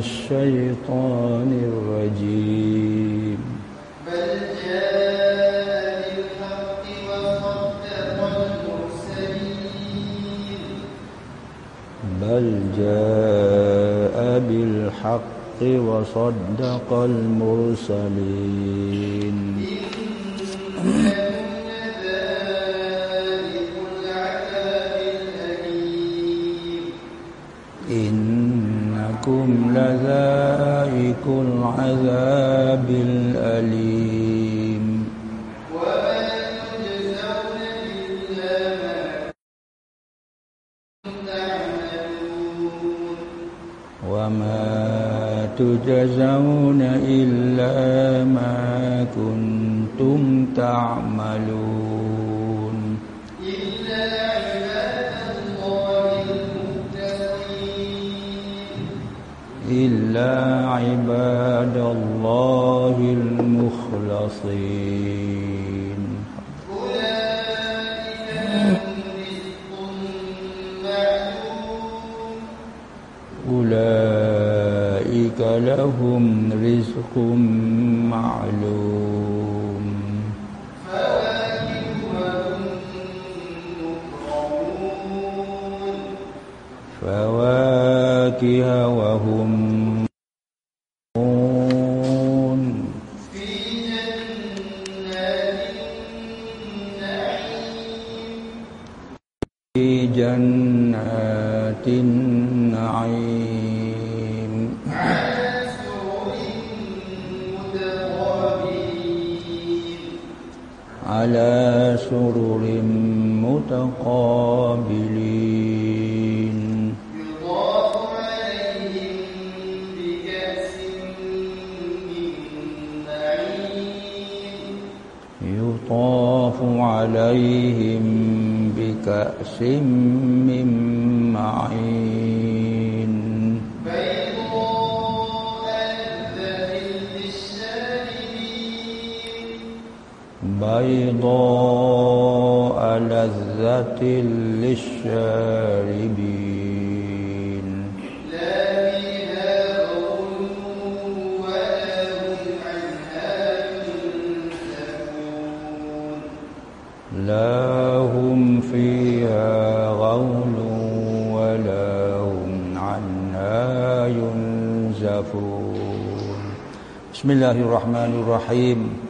الشيطان الرجيم. بل جاء بالحق وصدق المرسلين. بل جاء بالحق وصدق المرسلين. إنكم إنكم لذائق العذاب الأليم وما تجزون إلا ما كنتم تعملون عباد الله المخلصين. أولئك لهم رزق معلوم. فواكه وهم النعيم. على سرر متقابلين. يطاف عليهم بكأس من معين بيضاء لذة للشاربين. لا هم فيها غول ولا هم عنها ينزفون. بسم الله الرحمن الرحيم.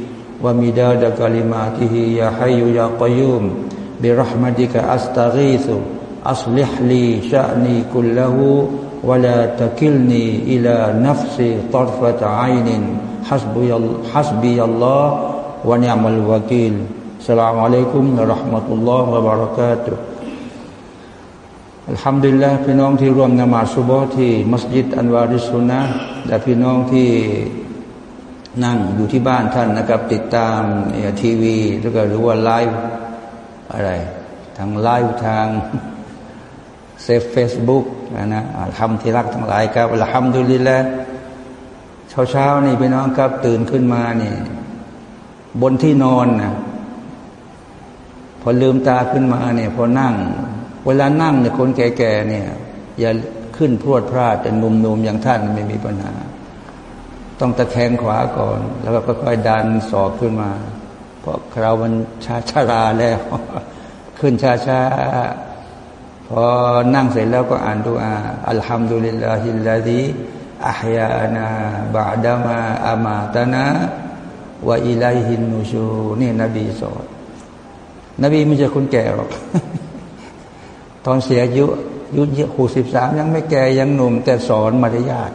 ومداد كلماته يا حي يا قيوم برحمتك أستغيث أصلح لي شأني كله ولا تكلني إلى نفسي طرفة عين حسبي, حسبي الله ونعم الوكيل السلام عليكم ورحمة الله وبركاته อัลฮัมดุลิลละพี่น้องที่ร่วมนมาสุบฮ์ที่มัสยิดอันวาริสุนนะและพี่น้องที่ นั่งอยู่ที่บ้านท่านนะครับ ติดตามทีวี แล้วก็หรือว่าไลฟ์อะไร ทางไลฟ์ทางเซฟเฟซบุ๊กนะนะทำที่รักทั้งหลายครับ الحمد للهเช้าเช้านี่พี่น้องครับตื่นขึ้นมานี่บนที่นอนนะพอลืมตาขึ้นมาเนี่ยพอนั่ง เวลานั่งเนี่ยคนแก่ๆเนี่ย อย่าขึ้นพรวดพลาดแต่หนุ่มๆอย่างท่านไม่มีปัญหา ต้องตะแคงขวาก่อน แล้วก็ค่อยๆดันศอกขึ้นมา เพราะเรามันชาชาราแล้ว ขึ้นช้าพอนั่งเสร็จแล้วก็อ่านดูอาอัลฮัมดุลิลลาฮิลลาดีอัฮยานาบาดามาอามาตนะวะอิไลฮินนูชูนี่นบีสอนนบีไม่ใช่คนแก่หรอกตอนเสียอายุอายุหกสิบสามยังไม่แก่ยังหนุ่ม แต่สอนมารยาท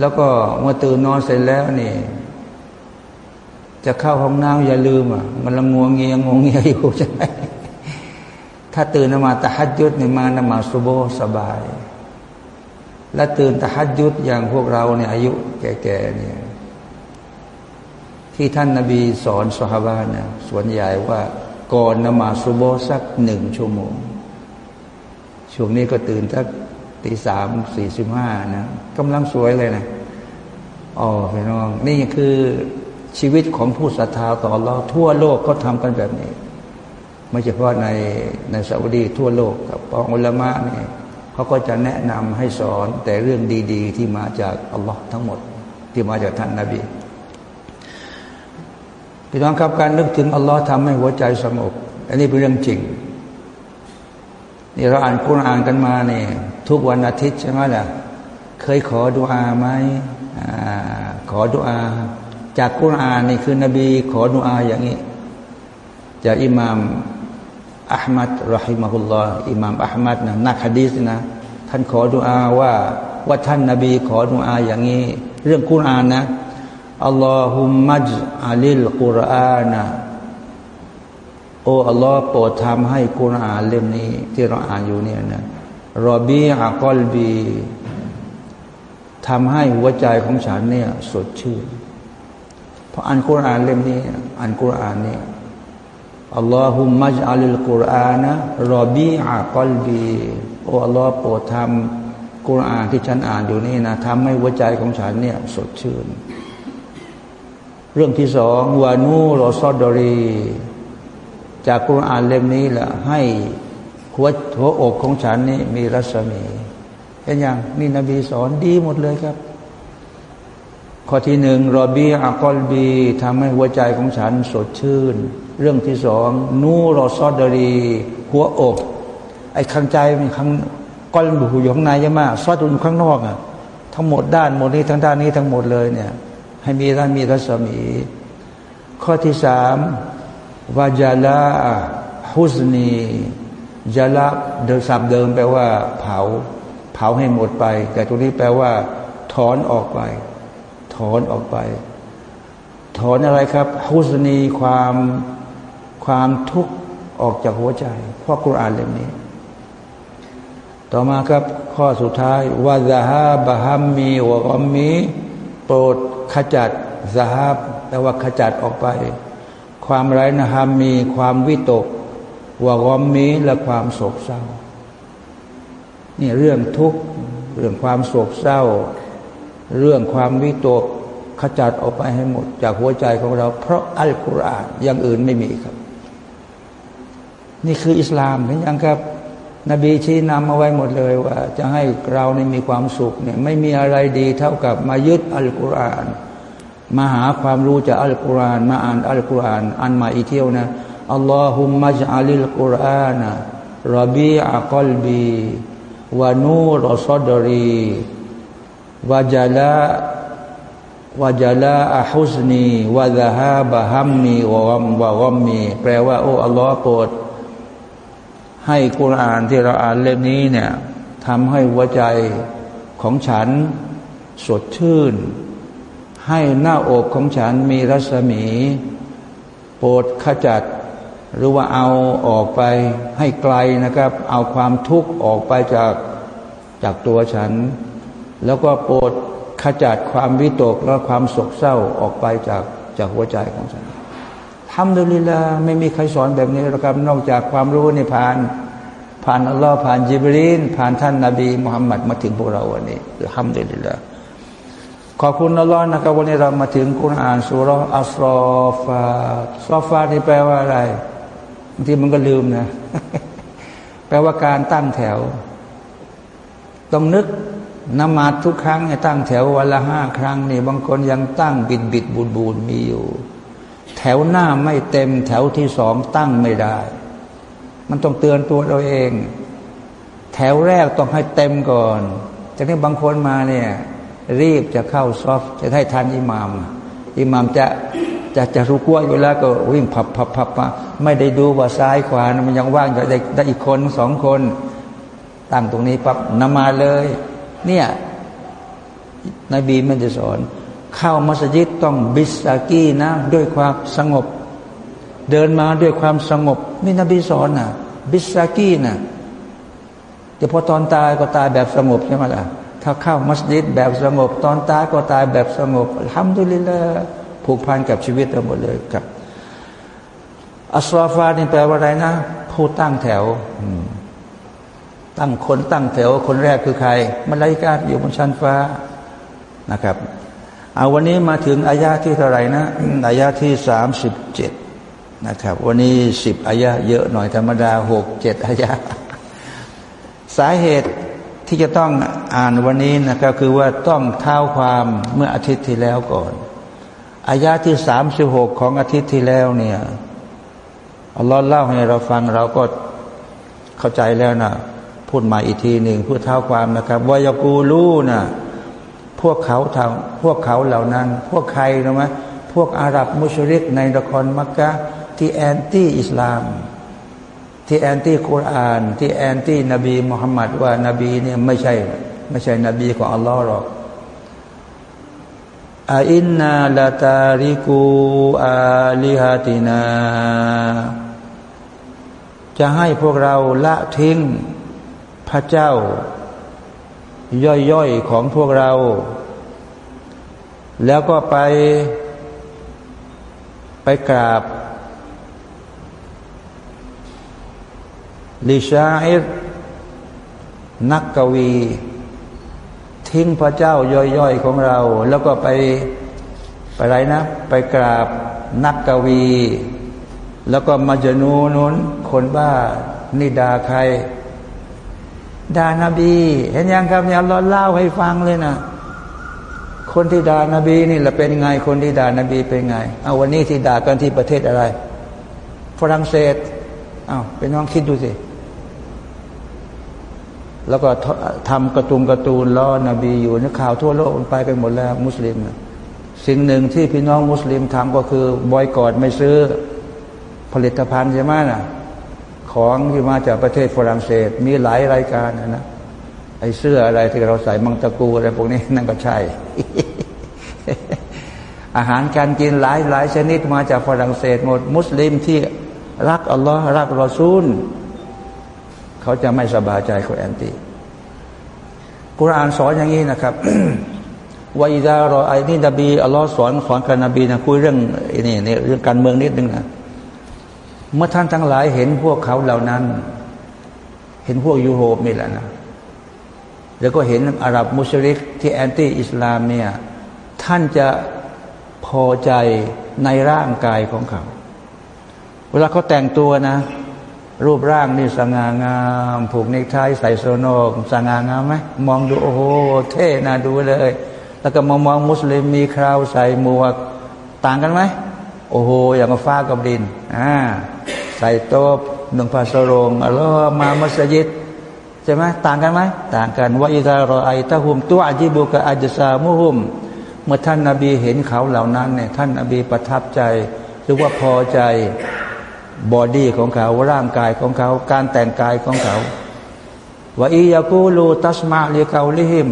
แล้วก็เมื่อตื่นนอนเสร็จแล้วนี่ จะเข้าห้องน้ำอย่าลืมอะ มันละงวงเงียงงเงียอยู่ใช่ไหมถ้าตื่นมาตะฮัดยุดนี่มานมาสุโบสบาย และตื่นตะฮัดยุดอย่างพวกเราเนี่ยอายุแก่ๆเนี่ย ที่ท่านนาบีสอนสฮาบาเนี่ยส่วนใหญ่ว่าก่อนนมาสุโบสักหนึ่งชั่วโมงช่วงนี้ก็ตื่นสัก ตีสามสี่สิบห้านะกำลังสวยเลยนะอ๋อพี่น้อง นี่คือชีวิตของผู้ศรัทธาต่อเราทั่วโลกก็ทำกันแบบนี้ ไม่เฉพาะในในซาอุดีทั่วโลกกับปองอุลามะนี่เขาก็จะแนะนำให้สอนแต่เรื่องดี ๆ ที่มาจากอัลลอฮ์ทั้งหมด ที่มาจากท่านนาบีพี่น้องครับการนึกถึงอัลลอฮ์ทำให้หัวใจสงบอันนี้เป็นเรื่องจริงนี่เราอ่านคุรานกันมาเนี่ย ทุกวันอาทิตย์ใช่ไหมล่ะเคยขอดุอาไหมขอดุอา จากคุรานนี่คือนบี ขอดุอาอย่างนี้จากอิหม่ามอัลมัดรอฮิมะฮุลลอฮ์อิหม่ามอัลมัดนะนักฮะดีษนะ ท่านขอดุอาว่า ว่าท่านนบีขอดุอาอย่างนี้ เรื่องคุรานนะอัลลอฮุมมัจอัลิลกุรอานะโอ้อัลลอฮ์โปรดทำให้กุรอานเล่มนี้ ที่เราอ่านอยู่เนี่ยนะ รอบีอากอลบีทำให้หัวใจของฉันเนี่ยสดชื่นเพราะอ่านกุรานเล่มนี้อ่านกุรานเนี่ยอัลลอฮุมมัจอัลิลกุรอานะรอบีอากอลบีโอ้อัลลอฮ์โปรดทำกุรอานที่ฉันอ่านอยู่นี่นะทำให้หัวใจของฉันเนี่ยสดชื่น เรื่องที่สองวานูรอซอดอรี จากกุรอานเล่มนี้แหละให้ หัวหัวอกของฉันนี่มีรัศมีเห็นยังนี่นบีสอนดีหมดเลยครับ ข้อที่หนึ่งรอบีอากอลบีทำให้หัวใจของฉันสดชื่น เรื่องที่สองนูรอซอดรี หัวอก ไอ้ข้างใจมันข้างก้อนบุอยู่ข้างในใช่ไหมซอดอยู่ข้างนอกอะทั้งหมดด้านหมดนี้ทั้งด้านนี้ทั้งหมดเลยเนี่ย ให้มีรัมีรัศมี ข้อที่สามวาจาลาฮุสนี จาลาเดิมสับเดิมแปลว่า เผา เผาให้หมดไป แต่ตรงนี้แปลว่า ถอนออกไป ถอนออกไป ถอนอะไรครับฮุสนีความความทุกข์ออกจากหัวใจเพราะกุรอานเล่มนี้ ต่อมาครับข้อสุดท้ายวาซาฮาบะฮัมมีวะกอมมี โปรดขจัดสหาบแปลว่าขจัดออกไป ความไร้นะฮามี ความวิตก วากอมมีและความโศกเศร้า นี่เรื่องทุกข์เรื่องความโศกเศร้า เรื่องความวิตกขจัดออกไปให้หมด จากหัวใจของเรา เพราะอัลกุรอานอย่างอื่นไม่มีครับ นี่คืออิสลามเห็นยังครับ นบีชี้นำเอาไว้หมดเลยว่า จะให้เราในมีความสุขเนี่ยไม่มีอะไรดีเท่ากับมายึดอัลกุรอานมาหาความรู้จากอัลกุรอานมาอ่านอัลกุรอานอันมาอีเที่ยวนะ อัลลอฮุมมัจอัลิลกุรอานะรบีอักลบีวานูรอซดรีวาจลาวาจลาอัฮุสนีวาดะฮาบะฮัมมีวะกัมวะกัมมีแปลว่า โอ้อัลลอฮ์โปรดให้กุรอานที่เราอ่านเล่มนี้เนี่ยทำให้หัวใจของฉันสดชื่น ให้หน้าอกของฉันมีรัศมี โปรดขจัด หรือว่าเอาออกไปให้ไกลนะครับ เอาความทุกข์ออกไปจากจากตัวฉัน แล้วก็โปรดขจัดความวิตกและความโศกเศร้าออกไปจากจากหัวใจของฉันทำดุลิลาไม่มีใครสอนแบบนี้หรอกครับนอกจากความรู้ในผ่าน ผ่านอัลลอฮ์ผ่านจิบรีนผ่านท่านนาบีมุฮัมมัดมาถึงพวกเราวันนี้ทำดุลิลาขอบคุณอัลลอฮ์นะครับวันนี้เรามาถึงคุณอ่านสุรอัสรอฟาซอฟานี่แปลว่าอะไร บางทีมันก็ลืมนะ แปลว่าการตั้งแถว ต้องนึกนมาดทุกครั้งให้ตั้งแถววันละห้าครั้งนี่บางคนยังตั้งบิดบิดบูดบูดมีอยู่ แถวหน้าไม่เต็ม แถวที่สองตั้งไม่ได้ มันต้องเตือนตัวเราเอง แถวแรกต้องให้เต็มก่อน จากนี้บางคนมาเนี่ย รีบจะเข้าซอฟจะให้ทันอิหมามอิหมามจะจะจะรู้กลัวอยู่แล้วก็วิ่งพับพับพับมา ไม่ได้ดูว่าซ้ายขวามันยังว่างอยู่ได้ได้อีกคนสองคน ตั้งตรงนี้ปั๊บนมาเลย เนี่ยนบีมันจะสอน เข้ามัสยิดต้องบิสซากีนะ ด้วยความสงบ เดินมาด้วยความสงบนี่นบีสอนนะบิสซากีนะแต่พอตอนตายก็ตายแบบสงบใช่ไหมล่ะถ้าเข้ามัสยิดแบบสงบ ตอนตายก็ตายแบบสงบทำดุลิละผูกพันกับชีวิตเราหมดเลยครับ อัสรอฟานี่แปลว่าอะไรนะ ผู้ตั้งแถวตั้งคนตั้งแถวคนแรกคือใครมาลายกาอยู่บนชั้นฟ้านะครับเอาวันนี้มาถึงอายาที่เท่าไหร่นะอายาที่สามสิบเจ็ดนะครับ วันนี้สิบอายาเยอะหน่อยธรรมดาหกเจ็ดอายาสาเหตุที่จะต้องอ่านวันนี้นะครับ คือว่าต้องเท้าความเมื่ออาทิตย์ที่แล้วก่อนอายาที่สามสิบหกของอาทิตย์ที่แล้วเนี่ย อัลลอฮ์เล่าให้เราฟังเราก็เข้าใจแล้วนะพูดมาอีกทีหนึ่งเพื่อเท้าความนะครับวายกูลูนะพวกเขาทำพวกเขาเหล่านั้น พวกใครรู้ไหมพวกอาหรับมุชริกในนครมักกะที่แอนตี้อิสลาม ที่แอนตี้คุราน ที่แอนตี้นบีมุฮัมมัดว่านาบีเนี่ยไม่ใช่ ไม่ใช่นบีของอัลลอฮ์หรอกأئنا لتاركوอาลิฮาตินา จะให้พวกเราละทิ้งพระเจ้า ย่อยๆของพวกเรา แล้วก็ไปไปกราบลิชาอิรนักกวี ทิ้งพระเจ้าย่อยๆของเรา แล้วก็ไปไปไรนะ ไปกราบนักกวี แล้วก็มาจนูนุนคนบ้านี่ด่าใครด่านาบี เห็นยังครับเนี่ยเราเล่าให้ฟังเลยนะคนที่ด่านาบีนี่แหละเป็นไง คนที่ด่านาบีเป็นไงเอาวันนี้ที่ด่ากันที่ประเทศอะไร ฝรั่งเศสเอา้าวเป็นน้องคิดดูสิ แล้วก็ทำกระตุงกระตูนล้อนบีอยู่นข่าวทั่วโลกมันไปกันหมดแล้ว มุสลิม สิ่งหนึ่งที่พี่น้องมุสลิมทำก็คือบอยกอดไม่ซื้อ ลิตภัณฑ์ใช่ไหมนะของที่มาจากประเทศฝรั่งเศส มีหลายรายการนะไอ้เสื้ออะไรที่เราใส่มังตะกูอะไรพวกนี้นั่นก็ใช่ อาหารการกินหลายหลายชนิดมาจากฝรั่งเศสหมด มุสลิมที่รักอัลลอฮ์รักรอซูล เขาจะไม่สบายใจเขาแอนตี้กุรอานสอนอย่างนี้นะครับว่าอิดารอไอ้นี่นบีอัลลอฮ์สอนสอนกับนบีนะคุยเรื่องนี่นี่เรื่องการเมืองนิดนึงนะ เมื่อท่านทั้งหลายเห็นพวกเขาเหล่านั้น เห็นพวกยุโรปนี่แหละนะแล้วก็เห็นอาหรับมุชริกที่แอนตี้อิสลามเนี่ยท่านจะพอใจในร่างกายของเขา เวลาเขาแต่งตัวนะ รูปร่างนี่สง่างาม ผูกเนคไทใส่โซโนกสง่างามไหมมองดูโอ้โหเท่น่าดูเลย แล้วก็มองมองมุสลิมมีคราวใส่หมวก ต่างกันไหม โอ้โหอย่างกับฟ้ากับดินอ่าใส่โต๊ะหนึ่งพาสโรงแล้วมามัสยิดใช่ไหมต่างกันไหมต่างกันว่าอิตารอไอตะหุมตัวอจิบุกะอัจซามุหุม เมื่อท่านนาบีเห็นเขาเหล่านั้นเนี่ยท่านนาบีประทับใจ หรือว่าพอใจบอดี้ของเขาร่างกายของเขา การแต่งกายของเขาว่าอียากูลูตัสมาเลีเกาลิหิม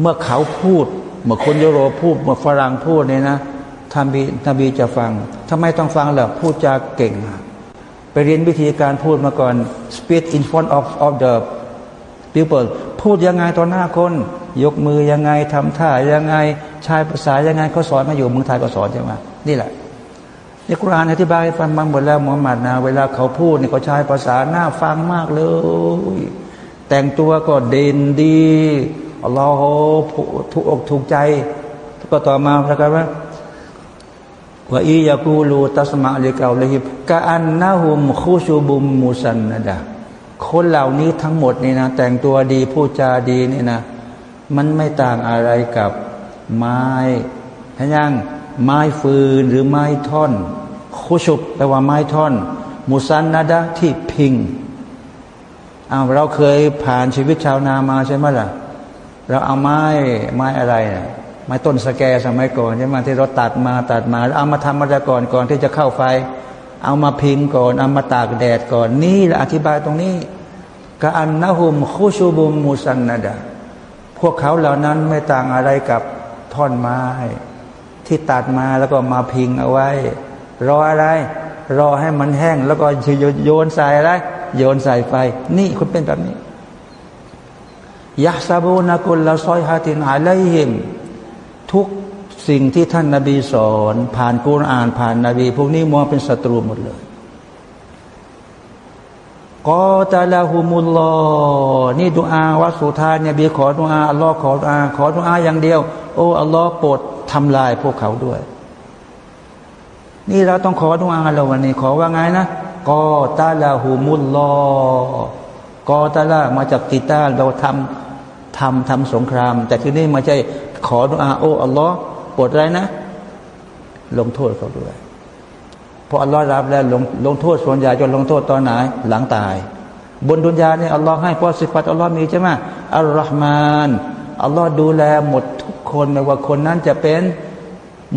เมื่อเขาพูด เมื่อคนยุโรปพูด เมื่อฝรั่งพูดเนี่ยนะ ท่านบีท่านบีจะฟังทำไมต้องฟังล่ะพูดจาเก่ง ไปเรียนวิธีการพูดมาก่อน speak in front of of the people พูดยังไงต่อหน้าคน ยกมือยังไงทำท่ายังไงใช้ภาษายังไงเขาสอนมาอยู่เมืองไทยก็สอนใช่ไหมนี่แหละในคุรานอธิบายฟังมาหมดแล้วมุฮัมมัดนะเวลาเขาพูดเนี่ยเขาใช้ภาษาหน้าฟังมากเลย แต่งตัวก็เด่นดีอัลลอฮ์ถูกอกถูกใจ ก็ต่อมาประกาศว่า ว่าอียากูลูตัสมาลิกาเลฮิบกาอันนาหุมคูชูบุมมุสันนะดะคนเหล่านี้ทั้งหมดนี่นะ แต่งตัวดีพูดจาดีนี่นะ มันไม่ต่างอะไรกับไม้ทยังไม้ฟืนหรือไม้ท่อนคุชุบแปลว่าไม้ท่อน มุสันนาดะที่พิงอ้าเราเคยผ่านชีวิตชาวนามาใช่ไหมล่ะ เราเอาไม้ไม้อะไรนะ ไม้ต้นสแกสมัยก่อนใช่ไหมที่เราตัดมาตัดมาเอามาทำมาจาก่อนก่อนที่จะเข้าไฟ เอามาพิงก่อน เอามาตากแดดก่อนนี่แหละอธิบายตรงนี้กาอันนะหุมคุชูบุมมุสันนาดาพวกเขาเหล่านั้นไม่ต่างอะไรกับท่อนไม้ ที่ตัดมาแล้วก็มาพิงเอาไว้ รออะไร รอให้มันแห้ง แล้วก็โยนใส่อะไรโยนใส่ไฟ นี่คุณเป็นแบบนี้ยาซาบูนักุลละซอยฮาตินอาไลฮิม ทุกสิ่งที่ท่านนาบีสอน ผ่านกุรอานผ่านนาบี พวกนี้มองเป็นศัตรูหมดเลยกอตาลาหุมุลลอนี่ดุอาวัสุธาเนี่ยบีขอดุอาอัลลอฮ์ขอดุอาขอดุอาอย่างเดียว โอ้อัลลอฮ์โปรดทำลายพวกเขาด้วย นี่เราต้องขอดุอาเราวันนี้ ขอว่าไงนะกอตาลาหูมุลลอกอตาลามาจากกีตาเราทำทำทำสงคราม แต่ที่นี่มาใช่ ขอดุอาโอ้อัลลอฮ์โปรดอะไรนะ ลงโทษเขาด้วยพออัลลอฮ์รับแล้วลงลงโทษส่วนใหญ่จะลงโทษตอนไหนหลังตาย บนดุนยาเนี่ยอัลลอฮ์ให้เพราะสิฟัตอัลลอฮ์มีใช่ไหมอัลลอฮ์มานอัลลอฮ์ดูแลหมดทุกคนไม่ว่าคนนั้นจะเป็น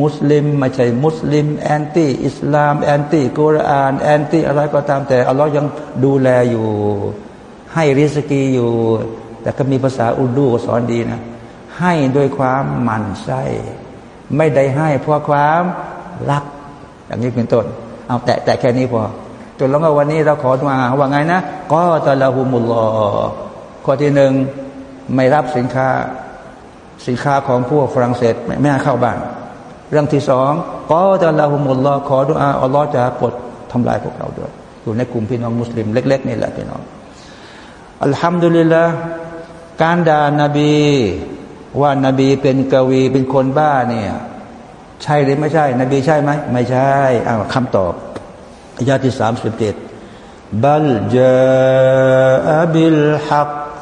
มุสลิมไม่ใช่มุสลิมแอนตี้อิสลามแอนตี้กุรอานแอนตี้อะไรก็ตามแต่อัลลอฮ์ยังดูแลอยู่ ให้ริสกีอยู่ แต่ก็มีภาษาอุดูสอนดีนะ ให้ด้วยความหมั่นไส้ไม่ได้ให้เพราะความรัก อย่างนี้เป็นต้น เอาแต่แต่แค่นี้พอจนแล้วก็วันนี้เราขอมาว่าไงนะก็ตะละหุมุลลอข้อที่หนึ่งไม่รับสินค้าสินค้าของพวกฝรั่งเศสไม่ไม่เข้าบ้าน เรื่องที่สองก็จะละหุมุลลอขอดุอาอัลลอฮ์จะปลดทำลายพวกเราด้วย อยู่ในกลุ่มพี่น้องมุสลิมเล็ก ๆ นี่แหละพี่น้องอัลฮัมดุลิลละการด่านาบี ว่านาบีเป็นกวีเป็นคนบ้าเนี่ย ใช่หรือไม่ใช่ นบีใช่ไหมไม่ใช่อ้าวคำตอบอายาที่สามสิบเจ็ดบัลจาบิลฮัก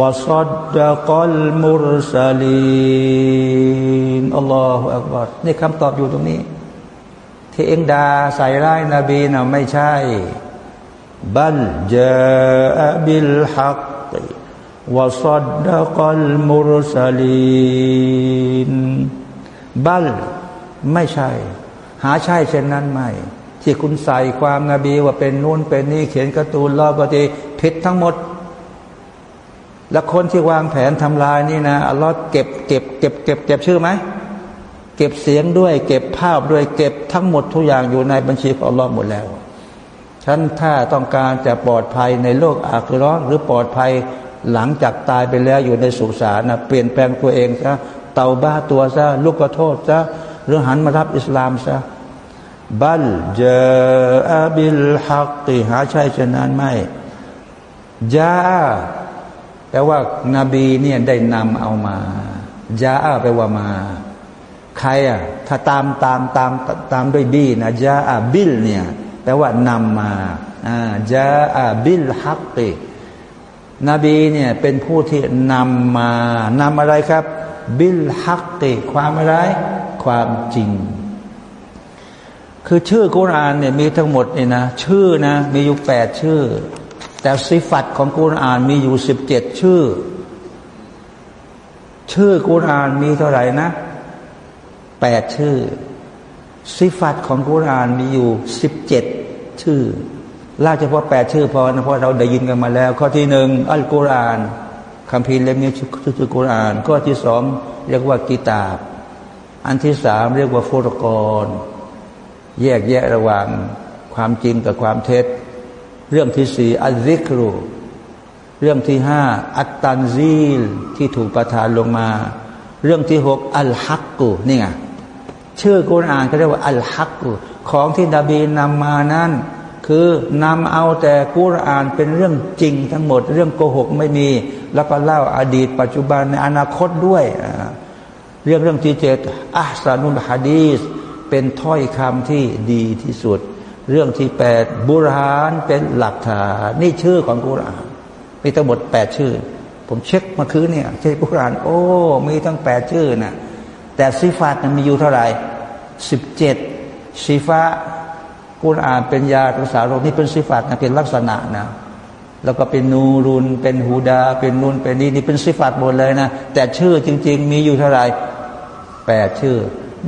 วะซัดดะกัลมุรสลีนอัลลอฮฺอักบารนี่คำตอบอยู่ตรงนี้ ที่เอ็งดาใส่ร้ายนบีนะไม่ใช่บัลจาบิลฮัก วะซัดดะกลมุรสลีนบัลไม่ใช่ หาใช่เช่นนั้นไม่ ที่คุณใส่ความนาบีว่าเป็นนู่นเป็นนี่เขียนการ์ตูนลอบดีผิดทั้งหมด และคนที่วางแผนทำลายนี่นะอัลลอฮ์เก็บเก็บเก็บเก็บเก็บชื่อไหม เก็บเสียงด้วย เก็บภาพด้วยเก็บทั้งหมดทุกอย่างอยู่ในบัญชีของอัลลอฮ์หมดแล้วฉันถ้าต้องการจะปลอดภัยในโลกอาคิรอหรือปลอดภัย หลังจากตายไปแล้วอยู่ในสุสานนะเปลี่ยนแปลงตัวเองซะเตาบ้าตัวซะลูกขอโทษซะหรือหันมารับอิสลามซะบัลเจอาบิลฮักติหาใช่เช่นนั้นไม่ยาแปลว่านาบีเนี่ยได้นำเอามายาแปลว่ามา ใครอะถ้าตามตามตามตามด้วย ب นะ جاء بال เนี่ยแปลว่านำมาอ่า جاء بالحق นบีเนี่ยเป็นผู้ที่นำมานำอะไรครับ بالحق ความอะไรความจริง คือชื่อกุรานเนี่ยมีทั้งหมดเนี่ยนะชื่อนะมีอยู่แปดชื่อ แต่สิฟัตของกุรานมีอยู่สิบเจ็ดชื่อ ชื่อกุรานมีเท่าไหร่นะแปดชื่อสิฟัตของกุรานมีอยู่สิบเจ็ดชื่อ ล่าเฉพาะแปดชื่อพอนะเพราะเราได้ยินกันมาแล้ว ข้อที่หนึ่งอัลกุรอานคำพีเล่มนี้ชื่อกุรอาน ข้อที่สองเรียกว่ากิตาบ อันที่สามเรียกว่าฟุรกร แยกแยะระหว่างความจริงกับความเท็จ เรื่องที่สี่อัลซิกรูเรื่องที่ห้าอัตตันซีลที่ถูกประทานลงมา เรื่องที่หกอัลฮักกูนี่ไงชื่อกุรอานเขาเรียกว่าอัลฮักกูของที่นบีนำมานั้น คือนำเอาแต่กุรอานเป็นเรื่องจริงทั้งหมด เรื่องโกหกไม่มี แล้วก็เล่าอาดีต ปัจจุบันในอนาคตด้วยเรื่องเรื่องที่เจ็ดอัสานุลฮะดีสเป็นถ้อยคำที่ดีที่สุด เรื่องที่แปดบุรานเป็นหลักฐานนี่ชื่อของกุรอานมีทั้งหมดแปดชื่อ ผมเช็คมาคืนเนี่ยใช่กุรอาน โอ้ มีทั้งแปดชื่อนะแต่ซิฟัตมันมีอยู่เท่าไหร่สิบเจ็ดซิฟะ กุรอานเป็นยารักษาโรคนี่เป็นซิฟัตนะเป็นลักษณะนะ แล้วก็เป็นนูรุน เป็นฮูดา เป็นนุนเป็นนี่นี่เป็นซิฟัตหมดเลยนะ แต่ชื่อจริง ๆ มีอยู่เท่าไหร่แปดชื่อ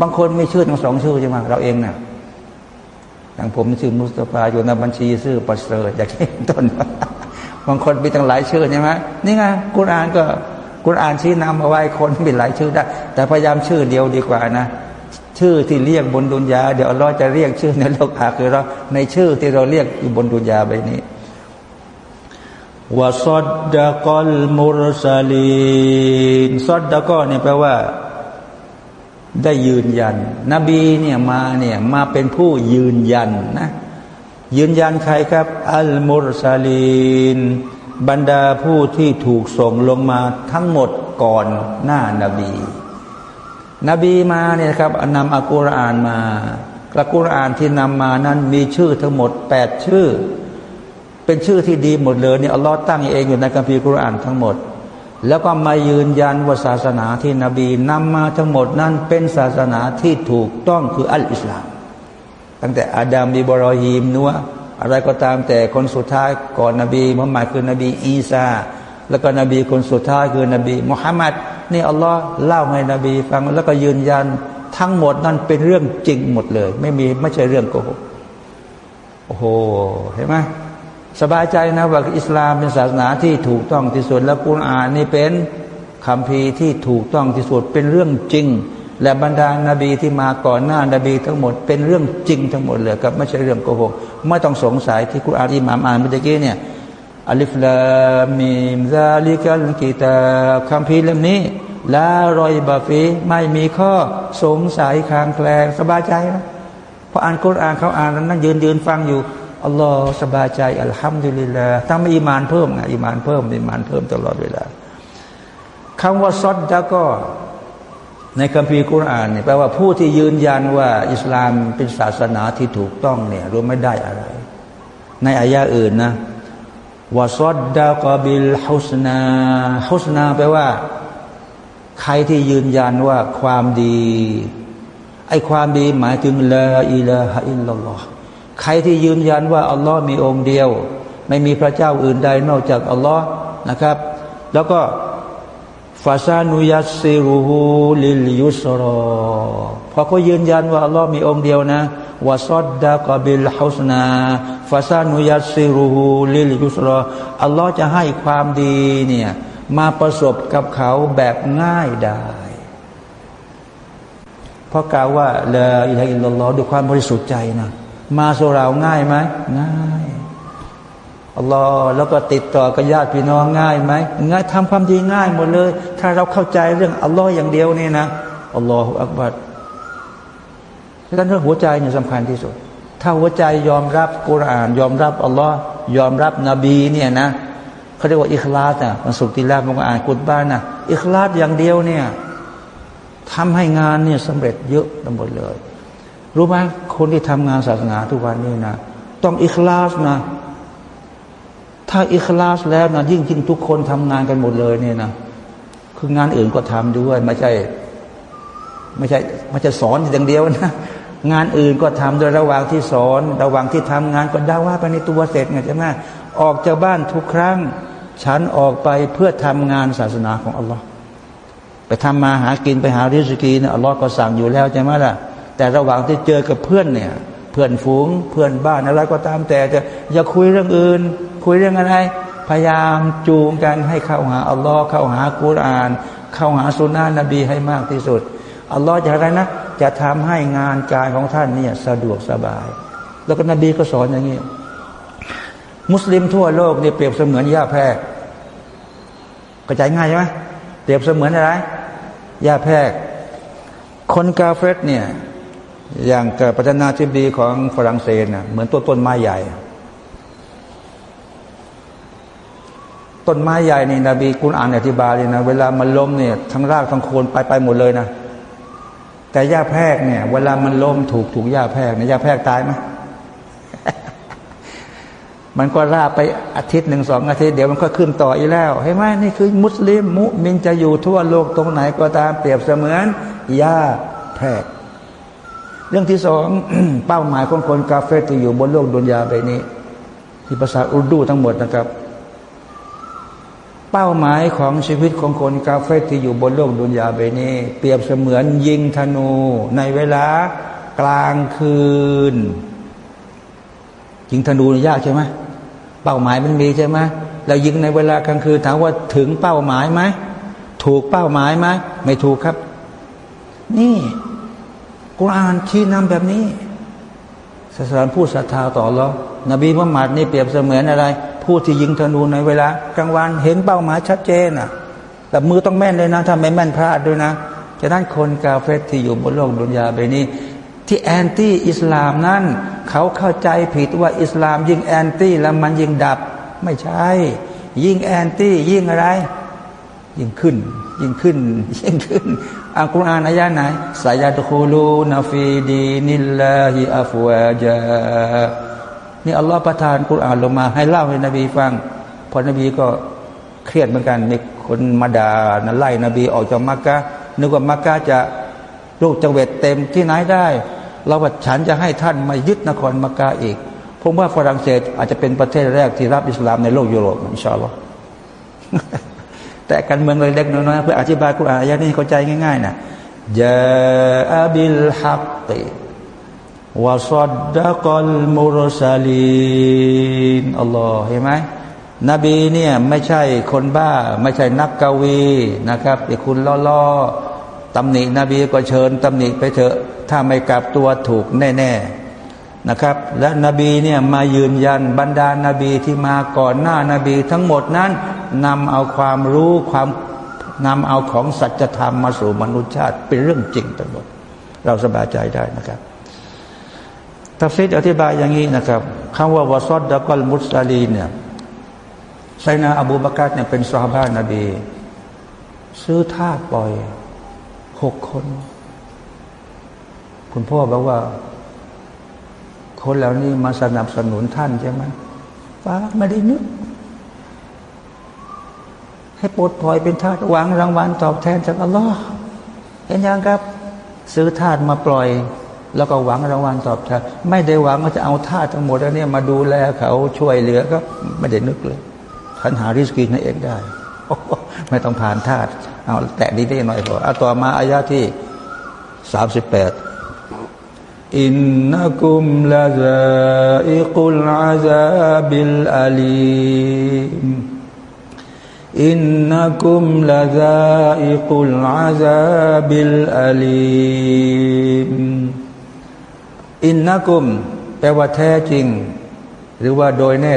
บางคนไม่ชื่อทั้งสองชื่อใช่ไหมเราเองนะ่ะอย่างผมชื่อมุสตาฟาอยู่ในบัญชีชื่อปัสเตอร์อย่างนี้ต้นบางคนมีตั้งหลายชื่อใช่ไหมนี่ไงกุรอานก็กุรอานชี้นำเอาไว้คนมีหลายชื่อได้ แต่พยายามชื่อเดียวดีกว่านะ ชื่อที่เรียกบนดุนยา เดี๋ยวเราจะเรียกชื่อในโลกอาคือเราในชื่อที่เราเรียกอยู่บนดุนยาใบนี้วาซอดดะกอลมุรซาลีนซอดดะกอเนี่ยแปลว่า ได้ยืนยัน นบีเนี่ยมาเนี่ยมาเป็นผู้ยืนยันนะยืนยันใครครับ อัลมุรซาลีนบรรดาผู้ที่ถูกส่งลงมาทั้งหมดก่อนหน้านาบี นบีมาเนี่ยครับนำอัลกุรอานมาอักุรอานที่นำมานั้นมีชื่อทั้งหมดแปดชื่อ เป็นชื่อที่ดีหมดเลยเนี่ยอัลลอฮ์ตั้งเองอยู่ในคัมภีร์กุรอานทั้งหมด แล้วก็มายืนยันว่าศาสนาที่นบีนำมาทั้งหมดนั้นเป็นศาสนาที่ถูกต้องคืออัลอิสลาม ตั้งแต่อาดัมบิบรอฮีมนัวอะไรก็ตามแต่คนสุดท้ายก่อนนบีมุฮัมมัดคือนบีอีสาแล้วก็นบีคนสุดท้ายคือนบีมุฮัมมัด นี่อัลลอฮ์เล่าให้นบีฟังแล้วก็ยืนยันทั้งหมดนั้นเป็นเรื่องจริงหมดเลย ไม่มีไม่ใช่เรื่องโกหกโอ้โหเห็นไหมสบายใจนะว่าอิสลามเป็นศาสนาที่ถูกต้องที่สุดและกุรอานนี่เป็นคัมภีร์ที่ถูกต้องที่สุดเป็นเรื่องจริง และบรรดานาบีที่มาก่อนหน้านาบีทั้งหมด เป็นเรื่องจริงทั้งหมดเลยครับไม่ใช่เรื่องโกหกไม่ต้องสงสัยที่กุรอานอิหม่ามอ่านเมื่อกี้เนี่ย อัลิฟลามีมซาลิกัลกิตาคำพีเล่มนี้ลารอยบาฟีไม่มีข้อสงสัยคลางแคลงสบายใจนะพออ่านกุรอานเขาอ่านแล้วนั่งยืนยืนฟังอยู่อัลลอฮ์สบายใจอัลฮัมดุลิลลาห์ถ้าไม่อิมานเพิ่มไงอิมานเพิ่มอิมานเพิ่มตลอดเวลาคำว่าซอดดะก็ในคัมภีร์กุรอานเนี่ยแปลว่าผู้ที่ยืนยันว่าอิสลามเป็นศาสนาที่ถูกต้องเนี่ยรู้ไม่ได้อะไร ในอายะอื่นนะ วาซอดดากบิลฮุสนาฮุสนาแปลว่า ใครที่ยืนยันว่าความดีไอ้ความดีหมายถึงละอิละฮะอิลลัลลอฮ์ใครที่ยืนยันว่าอัลลอฮ์มีองค์เดียว ไม่มีพระเจ้าอื่นใดนอกจากอัลลอฮ์นะครับ แล้วก็ ฟาซานุยัสซิรูฮูลิลยุสรอพอเขายืนยันว่าอัลลอฮ์มีองค์เดียวนะวาซอดดากบิลฮุสนาฟาซานุยัสซิรูฮูลิลยุสรออัลลอฮ์จะให้ความดีเนี่ยมาประสบกับเขาแบบง่ายได้เพราะกล่าวว่าละอิลัยอิลลอฮ์ด้วยความบริสุทธิ์ใจนะมาสู่เราง่ายไหมง่าย อัลลอฮ์แล้วก็ติดต่อกับญาติพี่น้องง่ายไหมง่ายทำความดีง่ายหมดเลย ถ้าเราเข้าใจเรื่องอัลลอฮ์อย่างเดียวนี่นะอัลลอฮฺอักบัดดังนั้นเรื่องหัวใจเนี่ยสำคัญที่สุด ถ้าหัวใจยอมรับกุรอาน ยอมรับอัลลอฮ์ยอมรับนบีเนี่ยนะเขาเรียกว่าอิคลาสอะมันสุกทีแรกมันอ่านกุตบ้านนะอิคลาสอย่างเดียวเนี่ยทำให้งานเนี่ยสำเร็จเยอะทั้งหมดเลย รู้ไหมคนที่ทำงานศาสนาทุกวันนี้นะต้องอิคลาสนะ ถ้าอิคลาสแล้วนะยิ่งยิ่งทุกคนทำงานกันหมดเลยเนี่ยนะคืองานอื่นก็ทำด้วยไม่ใช่ ไม่ใช่ไม่ใช่สอนอย่างเดียวนะงานอื่นก็ทำโดยระหว่างที่สอน ระหว่างที่ทำงานก็ได้ว่าไปในตัวเสร็จไงใช่ไหมออกจากบ้านทุกครั้ง ฉันออกไปเพื่อทำงานศาสนาของอัลลอฮ์ไปทำมาหากินไปหาริสกีเนี่ยอัลลอฮ์ก็สั่งอยู่แล้วใช่ไหมล่ะแต่ระหว่างที่เจอกับเพื่อนเนี่ย พื่อนฝูงเพื่อนบ้านอะไรก็ตามแต่จะอย่าคุยเรื่องอื่น คุยเรื่องอะไร พยายามจูงกันให้เข้าหาอัลลอฮ์เข้าหากุรอาน เข้าหาสุนนะนบีให้มากที่สุดอัลลอฮ์จะอะไรนะจะทำให้งานการของท่านเนี่ยสะดวกสบาย แล้วก็นบีก็สอนอย่างนี้ มุสลิมทั่วโลกเนี่ยเปรียบเสมือนหญ้าแพรกกระจายง่ายใช่ไหมเปรียบเสมือนอะไรหญ้าแพรกคนกาเฟตเนี่ย อย่างกับประธานาธิบดีของฝรั่งเศสนะเหมือนต้นต้นไม้ใหญ่ ต้นไม้ใหญ่นี่นบีกุณอ่านอธิบายเลยนะ เวลามันล้มเนี่ยทั้งรากทั้งโคนไปไปหมดเลยนะ แต่หญ้าแพรกเนี่ย เวลามันล้มถูกถูกหญ้าแพรกเนี่ยหญ้าแพรกตายไหมมันก็ราไปอาทิตย์หนึ่งสองอาทิตย์เดี๋ยวมันก็ขึ้นต่ออีกแล้วเห็นไหมนี่คือ มุสลิม มุมินจะอยู่ทั่วโลกตรงไหนก็ตามเปรียบเสมือนหญ้าแพรก เรื่องที่สองเป้าหมายของคนกาเฟตที่อยู่บนโลกดุนยาใบนี้ ที่ภาษาอุรดูทั้งหมดนะครับ เป้าหมายของชีวิตของคนกาเฟตที่อยู่บนโลกดุนยาใบนี้ เปรียบเสมือนยิงธนูในเวลากลางคืน ยิงธนูยากใช่ไหมเป้าหมายมันมีใช่ไหมแล้วยิงในเวลากลางคืนถามว่าถึงเป้าหมายไหมถูกเป้าหมายไหมไม่ถูกครับ นี่ กุรานชี้นำแบบนี้ศาสนาผู้ศรัทธาต่อหรอนบีมุฮัมมัดนี่เปรียบเสมือนอะไร ผู้ที่ยิงธนูในเวลากลางวันเห็นเป้าหมายชัดเจนอะแต่มือต้องแม่นเลยนะถ้าไม่แม่นพลาดด้วยนะจะด้านคนกาเฟรที่อยู่บนโลกดุนยาไปนี้ ที่แอนตี้อิสลามนั่นเขาเข้าใจผิดว่าอิสลามยิ่งแอนตี้แล้วมันยิ่งดับ ไม่ใช่ ยิ่งแอนตี้ยิ่งอะไร ยิ่งขึ้น ยิ่งขึ้น ยิ่งขึ้นอัลกุรอานอายะไหนيدخلون في دين الله أفواجا นี่อัลลอฮฺประทานกุรอานลงมา ให้เล่าให้นบีฟัง พอนบีก็เครียดเหมือนกันมีคนมาดานั่นไล่นบีออกจากมักกะนึกว่ามักกะจะลูกจังเวตเต็มที่ไหนได้ เราว่าฉันจะให้ท่านมายึดนครมักกะอีกผมว่าฝรั่งเศสอาจจะเป็นประเทศแรกที่รับอิสลามในโลกยุโรป إن شاء الله แต่การเมืองเล็กๆน้อยๆเพื่ออธิบายกุรอานอายะนี้เข้าใจง่ายๆนะยาอับิลฮักติวะซัดดะกลมุรซาลีนอัลลอฮ์เห็นไหมนบีเนี่ยไม่ใช่คนบ้า ไม่ใช่นักกวีนะครับอย่าคุณล่อๆตำหนินบีก็เชิญตำหนิไปเถอะ ถ้าไม่กลับตัวถูกแน่ๆนะครับ และนบีเนี่ยมายืนยันบรรดานาบีที่มาก่อนหน้านาบีทั้งหมดนั้น นำเอาความรู้ความนำเอาของสัจธรรมมาสู่มนุษยชาติเป็นเรื่องจริงทั้งหมด เราสบายใจได้นะครับตัฟซีดอธิบายอย่างนี้นะครับคำว่าวาซอดดะกอลมุสลีเนี่ยไซนาอบูบากัดเนี่ยเป็นซาบ้านนบี ซื้อทาสปล่อยหกคน คุณพ่อบอกว่า คนเหล่านี้มาสนับสนุนท่านใช่ไหมฟ้าไม่ได้นึก ให้ปลดปล่อยเป็นทาสหวังรางวัลตอบแทนจากอัลลอฮ์เห็นยังครับ ซื้อทาสมาปล่อย แล้วก็หวังรางวัลตอบแทนไม่ได้หวังว่าจะเอาทาสทั้งหมดแล้วเนี่ยมาดูแลเขาช่วยเหลือก็ไม่ได้นึกเลยทันหาริสกีนั่นเองได้ ไม่ต้องผ่านทาสเอาแตะดีได้หน่อยพอเอาต่อมาอายาที่สามสิบแปดإنكم لذائقو العذاب الأل يم إنكم لذا ئقو العذاب الأليم إنكم แปลว่าแท้จริง หรือว่าโดยแน่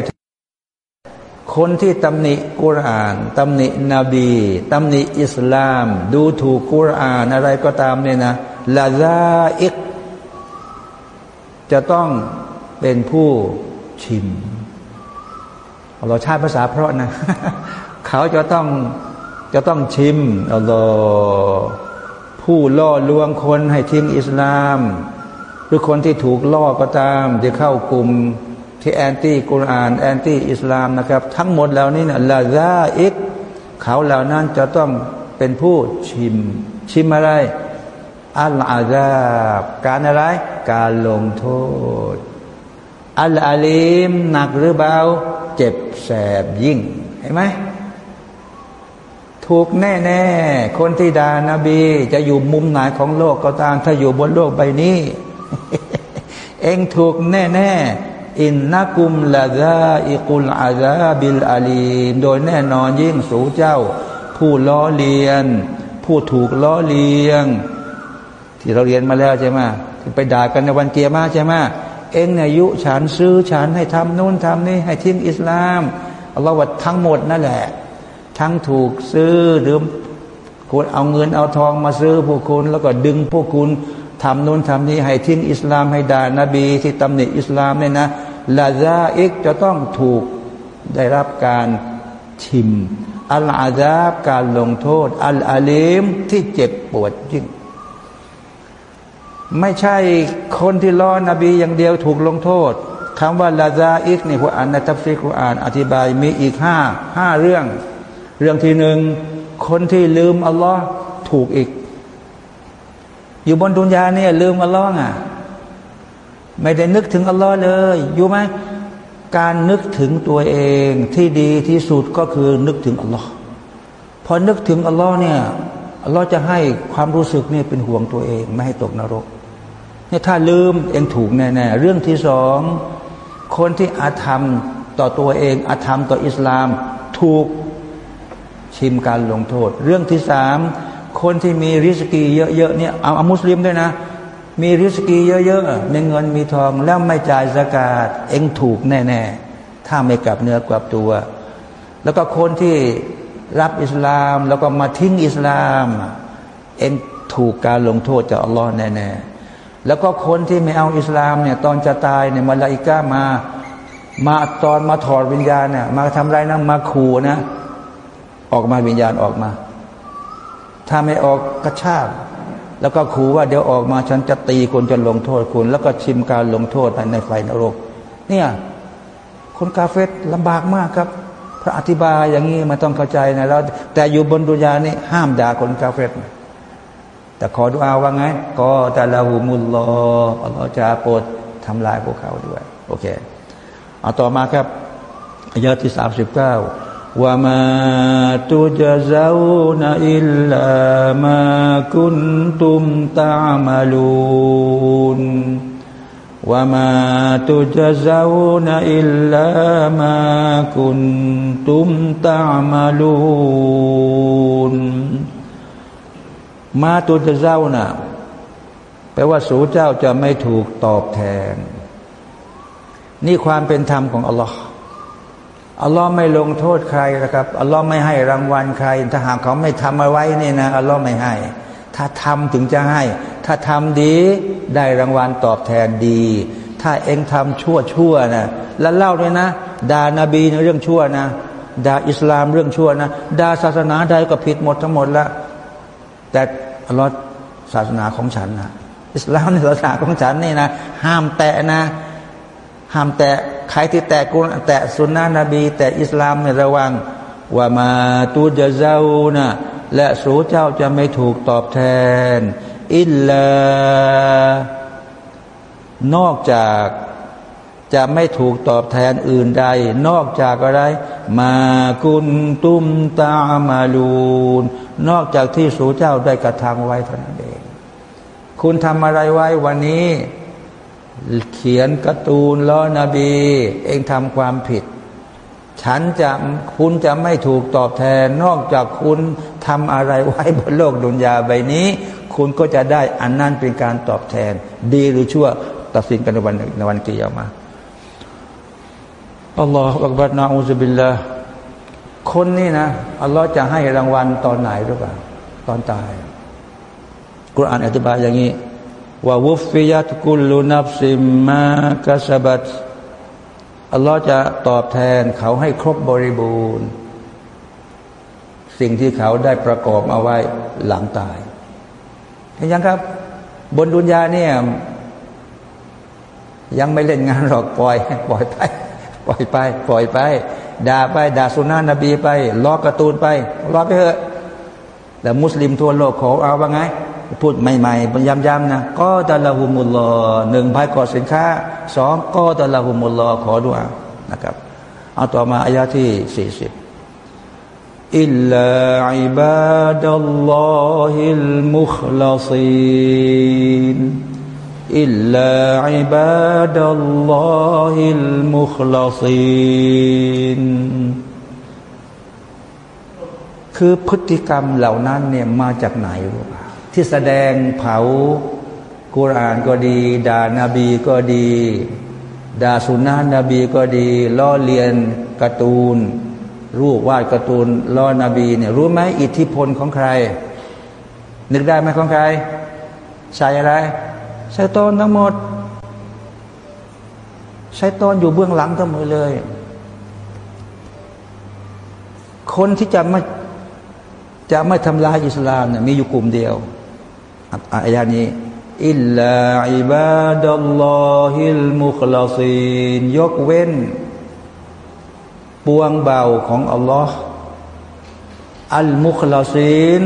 คนที่ตำหนิกุรอานตำหนินบีตำหนิอิสลาม ดูถูกกุรอานอะไรก็ตามเนี่ยนะلذائق จะต้องเป็นผู้ชิมเราใช้ภาษาเพราะนะ เขาจะต้องจะต้องชิมอัลลอฮ์ผู้ล่อลวงคนให้ทิ้งอิสลาม หรือคนที่ถูกล่อก็ตามที่เข้ากลุ่มที่แอนตี้กุรอานแอนตี้อิสลามนะครับ ทั้งหมดเหล่านี้นะ لذائقเขาเหล่านั้นจะต้องเป็นผู้ชิม ชิมอะไรอัลอาซาบการอะไร การลงโทษ อัลอาลีมหนักหรือเบา เจ็บแสบยิ่งเห็นไหม ถูกแน่ๆ คนที่ด่านาบี จะอยู่มุมไหนของโลกก็ตาม ถ้าอยู่บนโลกใบนี้ เองถูกแน่ๆ อินนักุมละซาอิกุลอาซาบิลอาลีมโดยแน่นอนยิ่งสูเจ้า ผู้ล้อเลียน ผู้ถูกล้อเลียง ที่เราเรียนมาแล้วใช่ไหมที่ไปด่ากันในวันเกียร์มาใช่ไหมเองเนี่ยยุฉันซื้อฉันให้ทำนู่นทำนี่ให้ทิ้งอิสลามอัลลอฮฺว่าทั้งหมดนั่นแหละ ทั้งถูกซื้อหรือคุณเอาเงินเอาทองมาซื้อพวกคุณ แล้วก็ดึงพวกคุณทำนู้นทำนี้ให้ทิ้งอิสลามให้ด่านาบี ที่ตำหนิอิสลามเนี่ยนะลาซาอิกจะต้องถูกได้รับการชิม อัลอาซาบการลงโทษ อัลอาลีมที่เจ็บปวดยิ่ง ไม่ใช่คนที่ล้อนบีอย่างเดียวถูกลงโทษคำว่าลาซาอิกนี่คุอ่านในทัฟซีกุรอาน อธิบายมีอีกห้าห้าเรื่อง เรื่องที่หนึ่งคนที่ลืมอัลลอฮ์ถูกอีก อยู่บนดุนยาเนี่ยลืมอัลลอฮ์อะ ไม่ได้นึกถึงอัลลอฮ์เลยอยู่ไหมการนึกถึงตัวเองที่ดีที่สุดก็คือนึกถึงอัลลอฮ์พอนึกถึงอัลลอฮ์เนี่ยอัลลอฮ์จะให้ความรู้สึกเนี่ยเป็นห่วงตัวเอง ไม่ให้ตกนรกเนี่ยถ้าลืมเองถูกแน่ๆเรื่องที่สองคนที่อาธรรมต่อตัวเองอาธรรมต่ออิสลาม ถูก ชิมการลงโทษ เรื่องที่สามคนที่มีริสกีเยอะๆเนี่ยเอาอามุสลิมด้วยนะ มีริสกีเยอะๆมีเงินมีทองแล้วไม่จ่ายสกาดเองถูกแน่ๆ ถ้าไม่กลับเนื้อกลับตัว แล้วก็คนที่รับอิสลามแล้วก็มาทิ้งอิสลาม เองถูกการลงโทษจากอัลลอฮ์แน่ๆ แล้วก็คนที่ไม่เอาอิสลามเนี่ยตอนจะตายเนี่ยมาลาอิก้ามา มาตอนมาถอดวิญญาณเนี่ยมาทำไรนะมาขู่นะ ออกมาวิญญาณออกมา ถ้าไม่ออกกระชากแล้วก็ขู่ว่าเดี๋ยวออกมาฉันจะตีคนจนลงโทษคุณ แล้วก็ชิมการลงโทษในไฟนรก เนี่ย คนกาเฟตลำบากมากครับ พระอธิบายอย่างนี้มันต้องเข้าใจนะแล้วแต่อยู่บนดุนยานี่ห้ามด่าคนกาเฟตแต่ขอดูอาว่าไง ก็แต่ละหูมุลลออัลลอฮ์จะโปรดทำลายพวกเขาด้วย โอเค เอาต่อมาครับอายะที่สามสิบเก้า ว่ามาตุจะเจ้านอิลลามาคุณตุมตามาลูนว่ามาตุจะเจ้านอิลลามาคุณตุมตามาลูนมาตุจะเจ้านะแปลว่าสูเจ้าจะไม่ถูกตอบแทน นี่ความเป็นธรรมของอัลลอฮ์ อัลลอฮ์ไม่ลงโทษใครนะครับอัลลอฮ์ไม่ให้รางวัลใคร ถ้าหากเขาไม่ทำเอาไว้นี่นะอัลลอฮ์ไม่ให้ ถ้าทำถึงจะให้ ถ้าทำดีได้รางวัลตอบแทนดี ถ้าเองทำชั่วชั่วนะแล้วเล่าด้วยนะด่านาบีในเรื่องชั่วนะด่าอิสลามเรื่องชั่วนะด่าศาสนาใดก็ผิดหมดทั้งหมดละแต่อัลลอฮ์ศาสนาของฉันนะอิสลามในศาสนาของฉันนี่นะห้ามแตะนะ ห้ามแตะ ใครที่แตะกุแตะสุนนะนบี แต่อิสลามเนี่ระวังว่ามาตูจะเจ้านะและสูเจ้าจะไม่ถูกตอบแทน อิลลานอกจากจะไม่ถูกตอบแทนอื่นใด นอกจากอะไร มากุนตุมตามาลูน นอกจากที่สูเจ้าได้กระทำไว้เท่านั้นเอง คุณทำอะไรไว้วันนี้ เขียนการ์ตูนล้อนบี เองทำความผิด ฉันจะคุณจะไม่ถูกตอบแทน นอกจากคุณทำอะไรไว้บนโลกดุนยาใบนี้ คุณก็จะได้อันนั้นเป็นการตอบแทน ดีหรือชั่วตัดสินกันในวันในวันกิยามาอัลลอฮฺอักบัรนาอูซบิลละคนนี่นะอัลลอฮ์จะให้รางวัลตอนไหนหรือเปล่า ตอนตายกุรอานอธิบายอย่างนี้ ว่าวุฟิยัตกุลูนับซิมมากะสบัตอัลลอฮ์จะตอบแทนเขาให้ครบบริบูรณ์ สิ่งที่เขาได้ประกอบเอาไว้หลังตายเห็นยังครับ บนดุนยาเนี่ยยังไม่เล่นงานหรอกปล่อย ปล่อยไป ปล่อยไป ปล่อยไป ด่าไป ด่าสุนานะนบีไปล้อกระตูนไปล้อไปเถอะแต่มุสลิมทั่วโลกขอเอาว่าไง พูดใหม่ๆย้ำๆนะก็ตะละหุมุลลอหนึ่งภายกอสินค้าสองก็ตะละหุมุลลอขอด้วยนะครับเอาต่อมาอายาที่สี่สิบอิลลาอิบาดัลลอฮิลมุคลาซินอิลลาอิบาดัลลอฮิลมุคลาซินคือพฤติกรรมเหล่านั้นเนี่ยมาจากไหนรู้ ที่แสดงเผากุรานก็ดีด่านาบีก็ดีด่าสุนนะนบีก็ดีล้อเลียนการ์ตูน รูปวาดการ์ตูนล้อนบีเนี่ยรู้ไหมอิทธิพลของใคร นึกได้ไหมของใครใช่อะไรใช้ตนทั้งหมดใช้ตอนอยู่เบื้องหลังทั้งหมดเลย คนที่จะไม่จะไม่ทำลายอิสลามเนี่ยมีอยู่กลุ่มเดียว อายานี้อิลลาอิบาดัลลอฮิลมุคลาซีนยกเว้น ปวงเบาของอัลลอฮ์อัลมุคลาซีน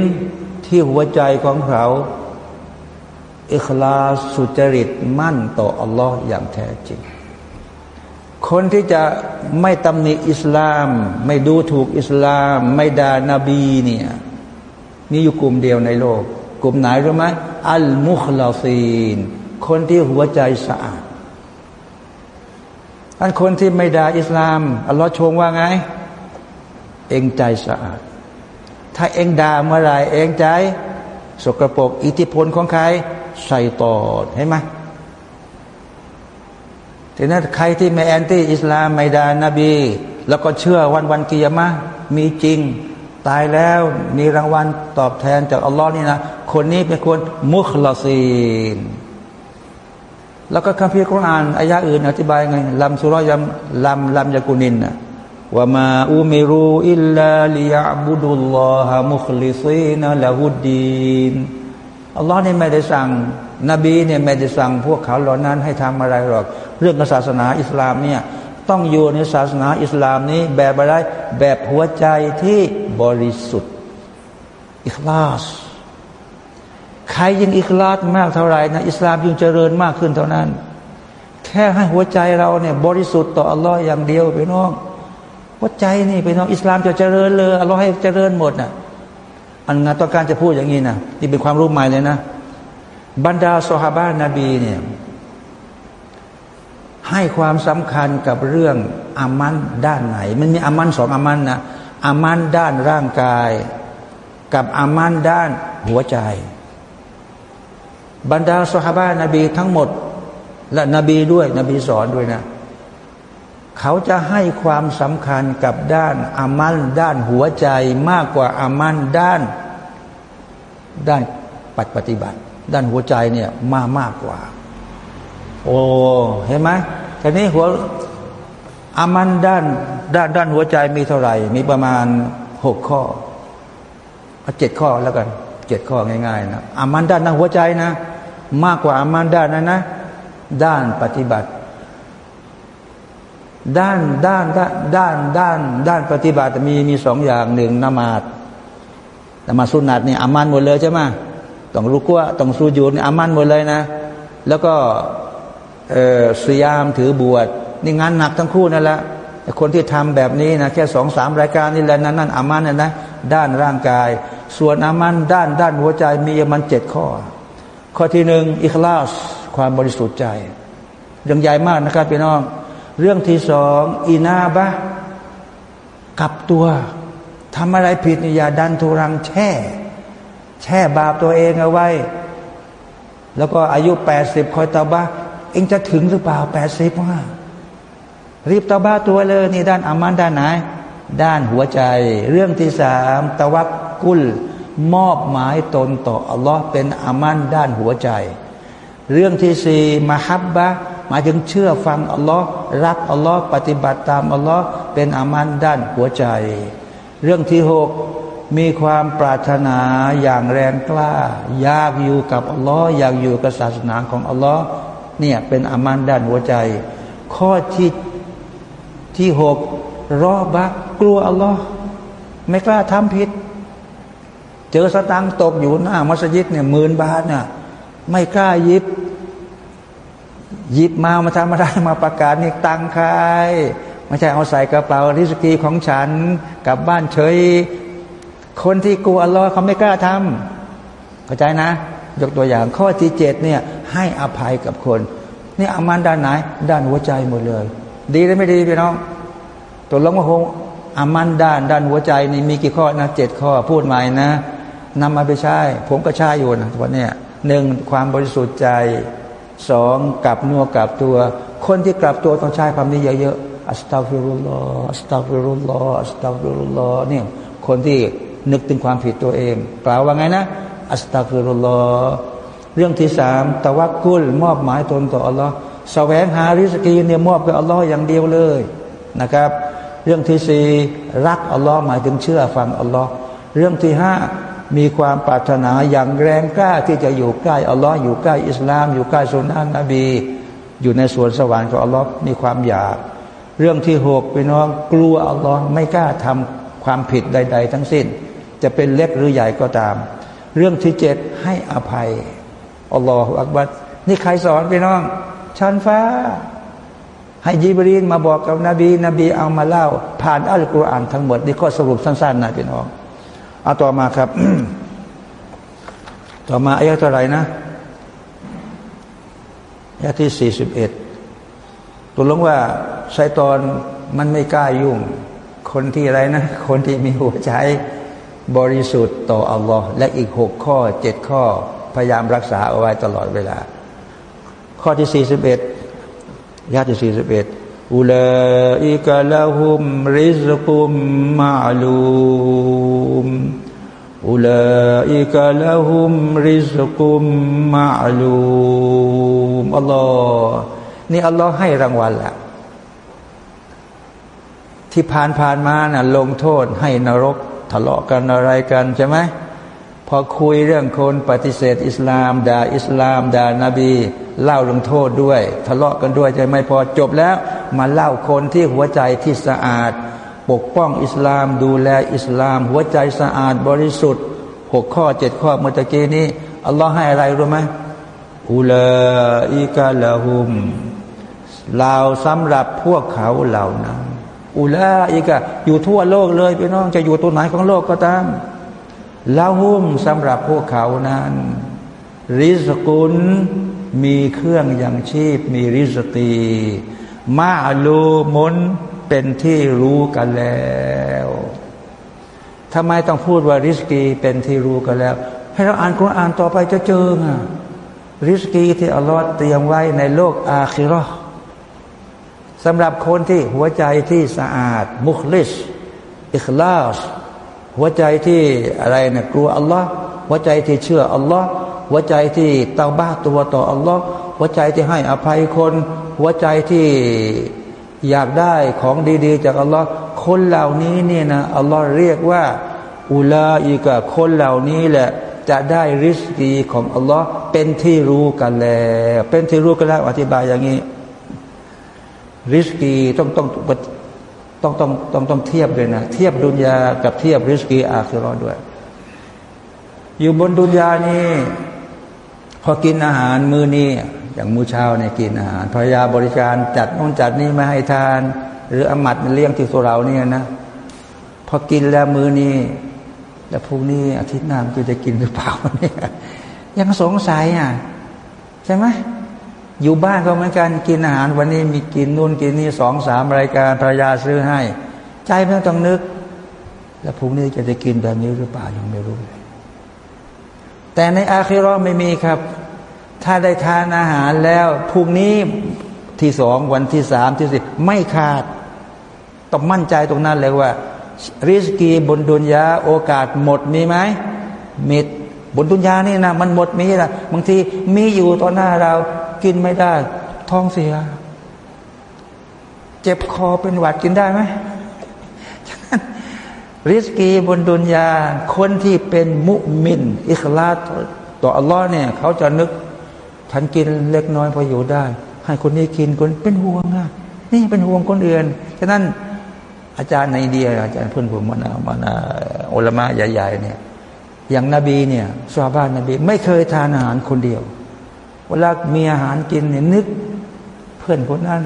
ที่หัวใจของเขาอิคลาสุจริตมั่นต่ออัลลอฮ์อย่างแท้จริง คนที่จะไม่ตำหนิอิสลาม ไม่ดูถูกอิสลาม ไม่ด่านาบีเนี่ยมีอยู่กลุ่มเดียวในโลก กลุ่มไหนรู้ไหมอัลมุคลาซีน คนที่หัวใจสะอาดอันคนที่ไม่ด่าอิสลาม อัลลอฮ์ชงว่าไง เองใจสะอาด ถ้าเองด่าเมื่อไรเองใจ สกรปรกอิทธิพลของใครใส่ตอดเห็นไหมทีนั้นใครที่ไม่แอนตี้อิสลามไม่ด่านาบี แล้วก็เชื่อวันวันกิยามะมีจริง ตายแล้วมีรางวัลตอบแทนจากอัลลอฮ์นี่นะ คนนี้เป็นคนมุคลาซีน แล้วก็คัมภีร์คุรานอายะอื่น อธิบายไงลำสุรยมลำลำยากุนินนะว่ามาอุมิรูอิลลาลิยาบุดุลลอฮะมุคลิซีนละฮุดดีนอัลลอฮ์เนี่ยไม่ได้สั่ง นบีเนี่ยไม่ได้สั่งพวกเขาเหล่านั้นให้ทำอะไรหรอก เรื่องศาสนาอิสลามเนี่ย ต้องอยู่ในศาสนาอิสลามนี้แบบอะไร แบบหัวใจที่บริสุทธิ์ อิคลาส ใครยิ่งอิคลาสมากเท่าไหร่นะ อิสลามยิ่งเจริญมากขึ้นเท่านั้น แค่ให้หัวใจเราเนี่ยบริสุทธิ์ต่ออัลลอฮ์อย่างเดียวไปน้อง หัวใจนี่ไปน้องอิสลามจะเจริญเลยอัลลอฮ์ให้เจริญหมดนะ่ะอันงานต้องการจะพูดอย่างนี้นะนี่เป็นความรู้ใหม่เลยนะ บรรดาสฮาบานาบีเนี่ย ให้ความสำคัญกับเรื่องอามันด้านไหน มันมีอามันสองอามันนะอามันด้านร่างกาย กับอามันด้านหัวใจ บรรดาสฮาบานาบีทั้งหมด และนบีด้วย นบีสอนด้วยนะ เขาจะให้ความสำคัญกับด้านอามันด้านหัวใจมากกว่าอามันด้าน ด้านปฏิบัติ ด้านหัวใจเนี่ยมามากกว่า โอ้เห็นไหมทีนี้หัวอามันด้านด้านด้านหัวใจมีเท่าไหร่ มีประมาณหกข้อเอาเจ็ดข้อแล้วกันเจ็ดข้อง่ายๆนะอามันด้านด้านหัวใจนะ มากกว่าอามันด้านนั้นนะ ด้านปฏิบัติ ด้านด้านด้านด้านด้านด้านปฏิบัติมีมีสองอย่างหนึ่งนมาดนมาสุนัตนี่อามันหมดเลยใช่ไหมต้องรู้ว่าต้องสูญูนอามันหมดเลยนะ แล้วก็ สยามถือบวชนี่งานหนักทั้งคู่นั่นแหละคนที่ทำแบบนี้นะแค่สองสามรายการนี่แหละนั่นนั่นอามันนะนะด้านร่างกาย ส่วนอามันด้านด้านหัวใจมีมันเจ็ดข้อ ข้อที่หนึ่งอิคลาสความบริสุทธิ์ใจเรื่องใหญ่มากนะครับพี่น้อง เรื่องที่สองอินาบะกลับตัวทำอะไรผิดอย่าดันทุรังแช่ แช่บาปตัวเองเอาไว้ แล้วก็อายุแปดสิบคอยตาบะ เองจะถึงหรือเปล่าแปดสิบว่ารีบตบ้าตัวเลยนี่ด้านอามันด้านไหน ด้านหัวใจ เรื่องที่สามตะวักกุล มอบหมายตนต่ออัลลอฮ์เป็นอามันด้านหัวใจ เรื่องที่สี่มาฮับบะหมายถึงเชื่อฟังอัลลอฮ์รักอัลลอฮ์ปฏิบัติตามอัลลอฮ์เป็นอามันด้านหัวใจ เรื่องที่หกมีความปรารถนาอย่างแรงกล้า อยากอยู่กับอัลลอฮ์อยากอยู่กับศาสนาของอัลลอฮ์ เนี่ยเป็นอามันด้านหัวใจ ข้อที่ที่หกรอบักกลัวอัลลอฮ์ไม่กล้าทำผิด เจอสตังตกอยู่หน้ามัสยิดเนี่ยหมื่นบาทน่ะไม่กล้ายิบหยิบมามาทำอะไรมาประกาศนี่ตังใครไม่ใช่เอาใส่กระเป๋าริสกีของฉันกลับบ้านเฉย คนที่กลัวอัลลอฮ์เขาไม่กล้าทำเข้าใจนะ ยกตัวอย่างข้อที่เจ็ดเนี่ย ให้อภัยกับคน นี่อามันด้านไหน ด้านหัวใจหมดเลย ดีหรือไม่ดีพี่น้องตัวลงมาคงอามันด้าน ด้านหัวใจนี่มีกี่ข้อนะเจ็ดข้อพูดใหม่นะนำมาไปใช้ ผมก็ใช้อยู่นะวันนี้หนึ่งความบริสุทธิ์ใจสองกลับเนื้อกลับตัว คนที่กลับตัวต้องใช้ความนี้เยอะๆأستغفر الله أستغفر الله أستغفر الله เนี่ยคนที่นึกถึงความผิดตัวเองกล่าวว่าไงนะ أستغفر الله เรื่องที่สามتوكل มอบหมายตนต่ออัลลอฮ์แสวงหาริสกีเนี่ยมอบกับอัลลอฮ์อย่างเดียวเลยนะครับ เรื่องที่สี่รักอัลลอฮ์หมายถึงเชื่อฟังอัลลอฮ์เรื่องที่ห้ามีความปรารถนาอย่างแรงกล้าที่จะอยู่ใกล้อัลลอฮ์อยู่ใกล้อิสลาม อยู่ใกล้สุนนะนบี อยู่ในสวนสวรรค์ของอัลลอฮ์มีความอยาก เรื่องที่หกพี่น้องกลัวอัลลอฮ์ไม่กล้าทำความผิดใด ๆ ทั้งสิ้น จะเป็นเล็กหรือใหญ่ก็ตาม เรื่องที่เจ็ดให้อภัย อัลลอฮฺอักบัดนี่ใครสอนพี่น้องชั้นฟ้า ให้ยิบรีนมาบอกกับนบี นบีเอามาเล่า ผ่านอัลกุรอานทั้งหมด นี่ก็สรุปสั้นๆนะพี่น้องเอาต่อมาครับ ต่อมาอายะเท่าไหร่นะอายะที่สี่สิบเอ็ดตัวลงว่าชายตอนมันไม่กล้ายุ่ง คนที่อะไรนะ คนที่มีหัวใจบริสุทธิ์ต่ออัลลอฮ์และอีกหกข้อเจ็ดข้อ พยายามรักษาเอาไว้ตลอดเวลา ข้อที่สี่สิบเอ็ดยาที่สี่สิบเอ็ดอุลาอิกะละหุมริซกุมมาลูมอุลาอิกะละหุมริซกุมมาลูมอัลลอฮ์นี่อัลลอฮ์ให้รางวัลละที่ผ่านผ่านมานะ่ะลงโทษให้นรกทะเลาะกันอะไรกันใช่ไหม พอคุยเรื่องคนปฏิเสธอิสลามด่าอิสลามด่านาบี เล่าลงโทษด้วย ทะเลาะกันด้วยใช่ไหมพอจบแล้วมาเล่าคนที่หัวใจที่สะอาด ปกป้องอิสลามดูแลอิสลาม หัวใจสะอาดบริสุทธิ์หกข้อเจ็ดข้อเมื่อกี้นี้อัลลอฮ์ให้อะไรรู้ไหมอุลาอิกาลาหุมลาวสำหรับพวกเขาเหล่านั้นอุลาอิกะอยู่ทั่วโลกเลยพี่น้องจะอยู่ตัวไหนของโลกก็ตาม ลาหุมสำหรับพวกเขานั้น ริสกุลมีเครื่องยังชีพ มีริสตี มาลูมุนเป็นที่รู้กันแล้วทำไมต้องพูดว่าริสกีเป็นที่รู้กันแล้ว ให้เราอ่านคุรานต่อไปจะเจอไงริสกีที่อัลลอฮ์เตรียมไว้ในโลกอาคิรอสำหรับคนที่หัวใจที่สะอาด มุคลิสอิคลาส หัวใจที่อะไรนะกลัวอัลลอฮ์หัวใจที่เชื่ออัลลอฮ์หัวใจที่เตาบ้าตัวต่ออัลลอฮ์หัวใจที่ให้อภัยคน หัวใจที่อยากได้ของดี ๆ จากอัลลอฮ์คนเหล่านี้เนี่ยนะอัลลอฮ์เรียกว่า อุลาอีกะคนเหล่านี้แหละจะได้ริสกีของอัลลอฮ์เป็นที่รู้กันแล้ว เป็นที่รู้กันแล้วอธิบายอย่างนี้ ริสกีต้องต้อง ต้องต้องต้องต้องเทียบเลยนะ เทียบดุนยากับเทียบริสกีอาคิรอด้วย อยู่บนดุนยานี่พอกินอาหารมื้อนี้อย่างมื้อเช้าเนี่ยกินอาหารภรรยาบริการจัดนู่นจัดนี่มาให้ทาน หรืออมัดมันเลี้ยงที่ตัวเราเนี่ยนะพอกินแล้วมื้อนี้แล้วพรุ่งนี้อาทิตย์หน้ามันจะกินหรือเปล่าเนี่ยยังสงสัยอะใช่ไหม อยู่บ้านก็เหมือนกันกินอาหารวันนี้มีกินนู่นกินนี่สองสามรายการภรรยาซื้อให้ ใจไม่ต้องนึก แล้วพรุ่งนี้จะได้กินแบบนี้หรือเปล่ายังไม่รู้เลยแต่ในอาคิรอไม่มีครับ ถ้าได้ทานอาหารแล้วพรุ่งนี้ที่สองวันที่สามที่สี่ไม่ขาดต้องมั่นใจตรงนั้นเลยว่า ริสกีบนดุนยาโอกาสหมดมีไหมมิดบนดุนยานี่นะมันหมดมีนะบางทีมีอยู่ต่อหน้าเรา กินไม่ได้ ท้องเสีย เจ็บคอเป็นหวัดกินได้ไหมริสกีบนดุนยา คนที่เป็นมุมิน อิคลาตต่ออัลลอฮ์เนี่ย เขาจะนึก ฉันกินเล็กน้อยพออยู่ได้ ให้คนนี้กินคนเป็นห่วงอะนี่เป็นห่วงคนอื่นฉะนั้นอาจารย์ในเดีย อาจารย์เพื่อนผมมานามานาอุลมะใหญ่ๆเนี่ย อย่างนบีเนี่ยซาบ้านนบี ไม่เคยทานอาหารคนเดียว เวลามีอาหารกินเนี่ยนึก เพื่อนคนนั้น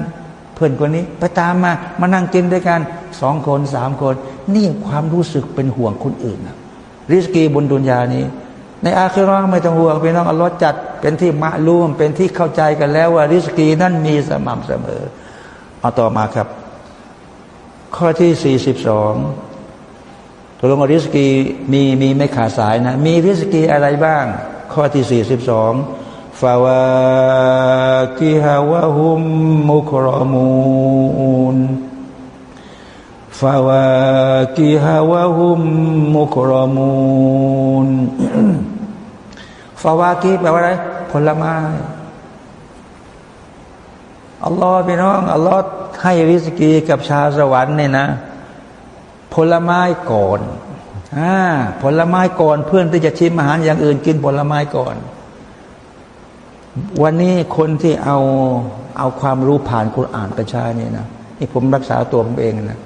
เพื่อนคนนี้ ไปตามมา มานั่งกินด้วยกันสองคนสามคน นี่ความรู้สึกเป็นห่วงคนอื่นนะริสกีบนดุนยานี้ ในอาคิรอไม่ต้องห่วงพี่น้องอัลลอฮ์จัดเป็นที่มะลูมเป็นที่เข้าใจกันแล้วว่า ริสกีนั้นมีสม่ำเสมอ เอาต่อมาครับ ข้อที่สี่สิบสองตัวลงริสกีมีมีไม่ขาดสายนะ มีริสกีอะไรบ้าง ข้อที่สี่สิบสอง ฟาวากิฮาวะฮุมมุครมูนฟาวากิฮาวะฮุมมุครมูนฟาวากิแปลว่าอะไร ผลไม้อัลลอฮ์พี่น้องอัลลอฮ์ให้ริสกีกับชาวสวรรค์เนี่ยนะ ผลไม้ก่อนอ่าผลไม้ก่อนเพื่อนที่จะชิมอาหารอย่างอื่นกินผลไม้ก่อน วันนี้คนที่เอาเอาความรู้ผ่านคุณอ่านกระชายนี่นะนี่ผมรักษาตัวผมเองนะ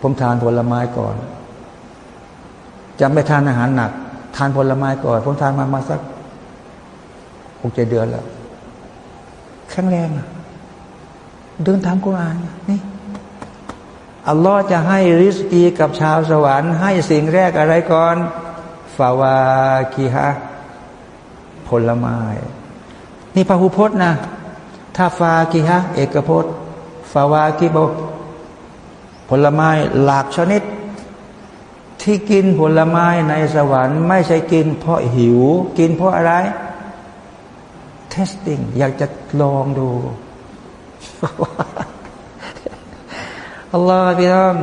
ผมทานผลไม้ก่อนจะไม่ทานอาหารหนัก ทานผลไม้ก่อน ผมทานมามาสักหกเจ็ดเดือนแล้วแข็งแรงเดินตามกุรอานนี่อัลลอฮ์จะให้ริสกีกับชาวสวรรค์ให้สิ่งแรกอะไรก่อนฟาวาคีฮะผลไม้ นี่พระหุพจน์นะถ้าฟาคีฮะเอกพจน์ฟาวาคีบผลไม้หลากชนิด ที่กินผลไม้ในสวรรค์ ไม่ใช่กินเพราะหิว กินเพราะอะไร testing อยากจะลองดูอัลลอฮฺพี่น้อง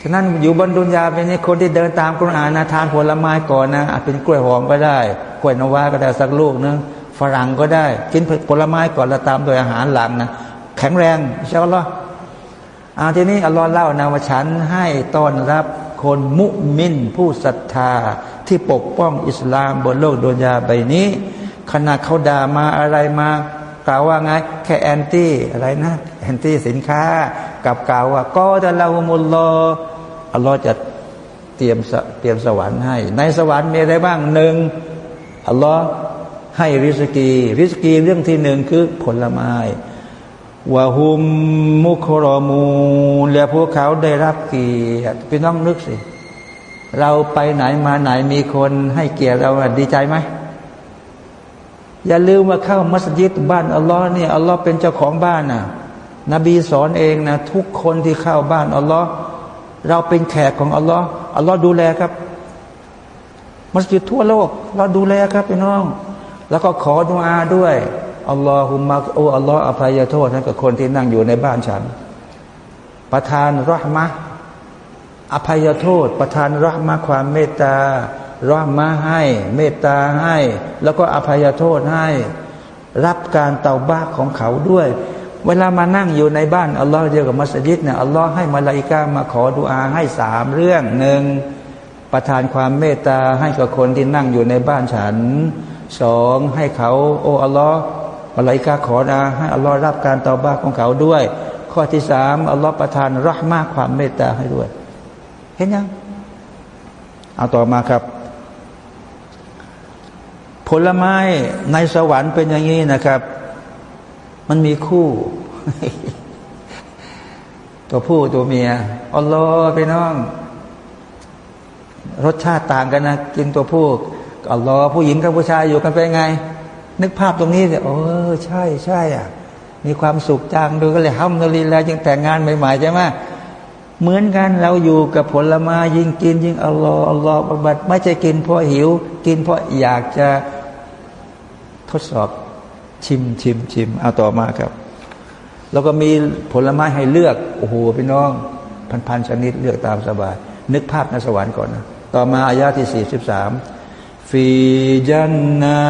ฉะนั้นอยู่บนดุนยาเป็นคนที่เดินตามกุรอานนะทานผลไม้ก่อนนะอาจเป็นกล้วยหอมก็ได้ กล้วยนวาก็ได้สักลูกนึง ฝรั่งก็ได้ กินผลไม้ก่อนแล้วตามโดยอาหารหลังนะแข็งแรงใช่ไหมล่ะอาทีนี้อัลลอฮ์เล่านะว่าฉันให้ต้อนรับคนมุมินผู้ศรัทธาที่ปกป้องอิสลามบนโลกดุนยาใบนี้ขณะเขาด่ามาอะไรมากล่าวว่าไง แค่แอนตี้อะไรนะแอนตี้สินค้ากับกล่าวว่าก็จะลามุลลออัลลอฮ์จะเตรียมเตรียมสวรรค์ให้ ในสวรรค์มีอะไรบ้างหนึ่งอัลลอฮ์ ให้ริสกี ริสกีเรื่องที่หนึ่งคือผลไม้วะฮุมมุครอมูและพวกเขาได้รับเกียรติพี่น้องนึกสิ เราไปไหนมาไหนมีคนให้เกียรติเราดีใจไหมอย่าลืมว่าเข้ามัสยิดบ้านอัลลอฮ์เนี่ยอัลลอฮ์เป็นเจ้าของบ้านนะนบีสอนเองนะทุกคนที่เข้าบ้านอัลลอฮ์เราเป็นแขกของอัลลอฮ์อัลลอฮ์ดูแลครับ มัสยิดทั่วโลกเราดูแลครับพี่น้อง แล้วก็ขอดุอาด้วยอัลลอฮุมะโออัลลอฮ์อภัยโทษให้กับคนที่นั่งอยู่ในบ้านฉัน ประทานรหมะอภัยโทษ ประทานรหมะความเมตตารอมาให้ เมตตาให้ แล้วก็อภัยโทษให้ รับการเตาบ้าของเขาด้วย เวลามานั่งอยู่ในบ้านอัลลอฮ์เดียวกับมัสยิดเนี่ยอัลลอฮ์ให้มาลาอิกามาขอดุอาให้สามเรื่องหนึ่งประทานความเมตตาให้กับคนที่นั่งอยู่ในบ้านฉัน สองให้เขาโอ้อัลลอฮ์มาลาอิกาขอดาให้อัลลอฮ์รับการตาบ้าของเขาด้วย ข้อที่สามอัลลอฮ์ประทานรักมากความเมตตาให้ด้วย เห็นยัง เอาต่อมาครับ ผลไม้ในสวรรค์เป็นอย่างนี้นะครับ มันมีคู่ ตัวผู้ตัวเมียอัลลอฮ์ไปน้อง รสชาติต่างกันนะ กินตัวผู้ อัลลอฮ์ผู้หญิงกับผู้ชายอยู่กันเป็นไง นึกภาพตรงนี้สิโอ้ใช่ใช่อะ มีความสุขจังดูก็เลยห้ามนลีแล้วยังแต่งงานใหม่ๆใช่ไหมเหมือนกันเราอยู่กับผลไม้ยิ่งกิน ยิ่งอัลลอฮ์อัลลอฮ์บัดไม่ใช่กินเพราะหิว กินเพราะอยากจะทดสอบชิมชิมชิมเอาต่อมาครับ แล้วก็มีผลไม้ให้เลือกโอ้โหพี่น้อง พันพันชนิดเลือกตามสบาย นึกภาพในสวรรค์ก่อนนะต่อมาอายาที่สี่สิบสาม ฟีจันนา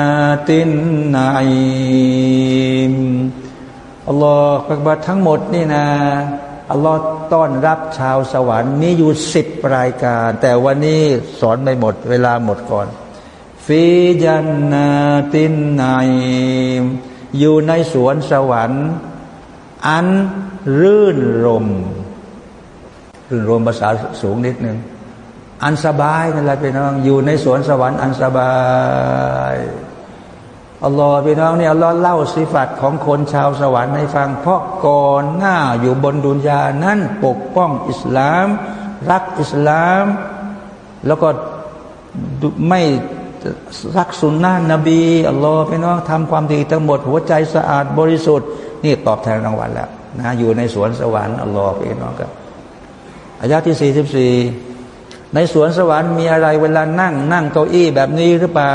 ตินนายมอัลลอฮฺประบัติทั้งหมดนี่นะอัลลอฮ์ต้อนรับชาวสวรรค์นี่อยู่สิบรายการ แต่วันนี้สอนไม่หมด เวลาหมดก่อน ฟีจันนาตินนายอยู่ในสวนสวรรค์ อันรื่นรม รื่นรมภาษาสูงนิดนึง อันสบายนั่นแหละพี่น้อง อยู่ในสวนสวรรค์อันสบายอัลลอฮ์พี่น้องเนี่ยอัลลอฮ์เล่าสิฟัตของคนชาวสวรรค์ให้ฟัง เพราะก่อนหน้าอยู่บนดุนยานั้นปกป้องอิสลาม รักอิสลาม แล้วก็ไม่รักสุนนะนบีอัลลอฮ์พี่น้องทำความดีทั้งหมด หัวใจสะอาดบริสุทธิ์ นี่ตอบแทนรางวัลแล้วนะอยู่ในสวนสวรรค์อัลลอฮ์พี่น้องครับอายาที่สี่สิบสี่ ในสวนสวรรค์มีอะไรเวลานั่ง นั่งเก้าอี้แบบนี้หรือเปล่า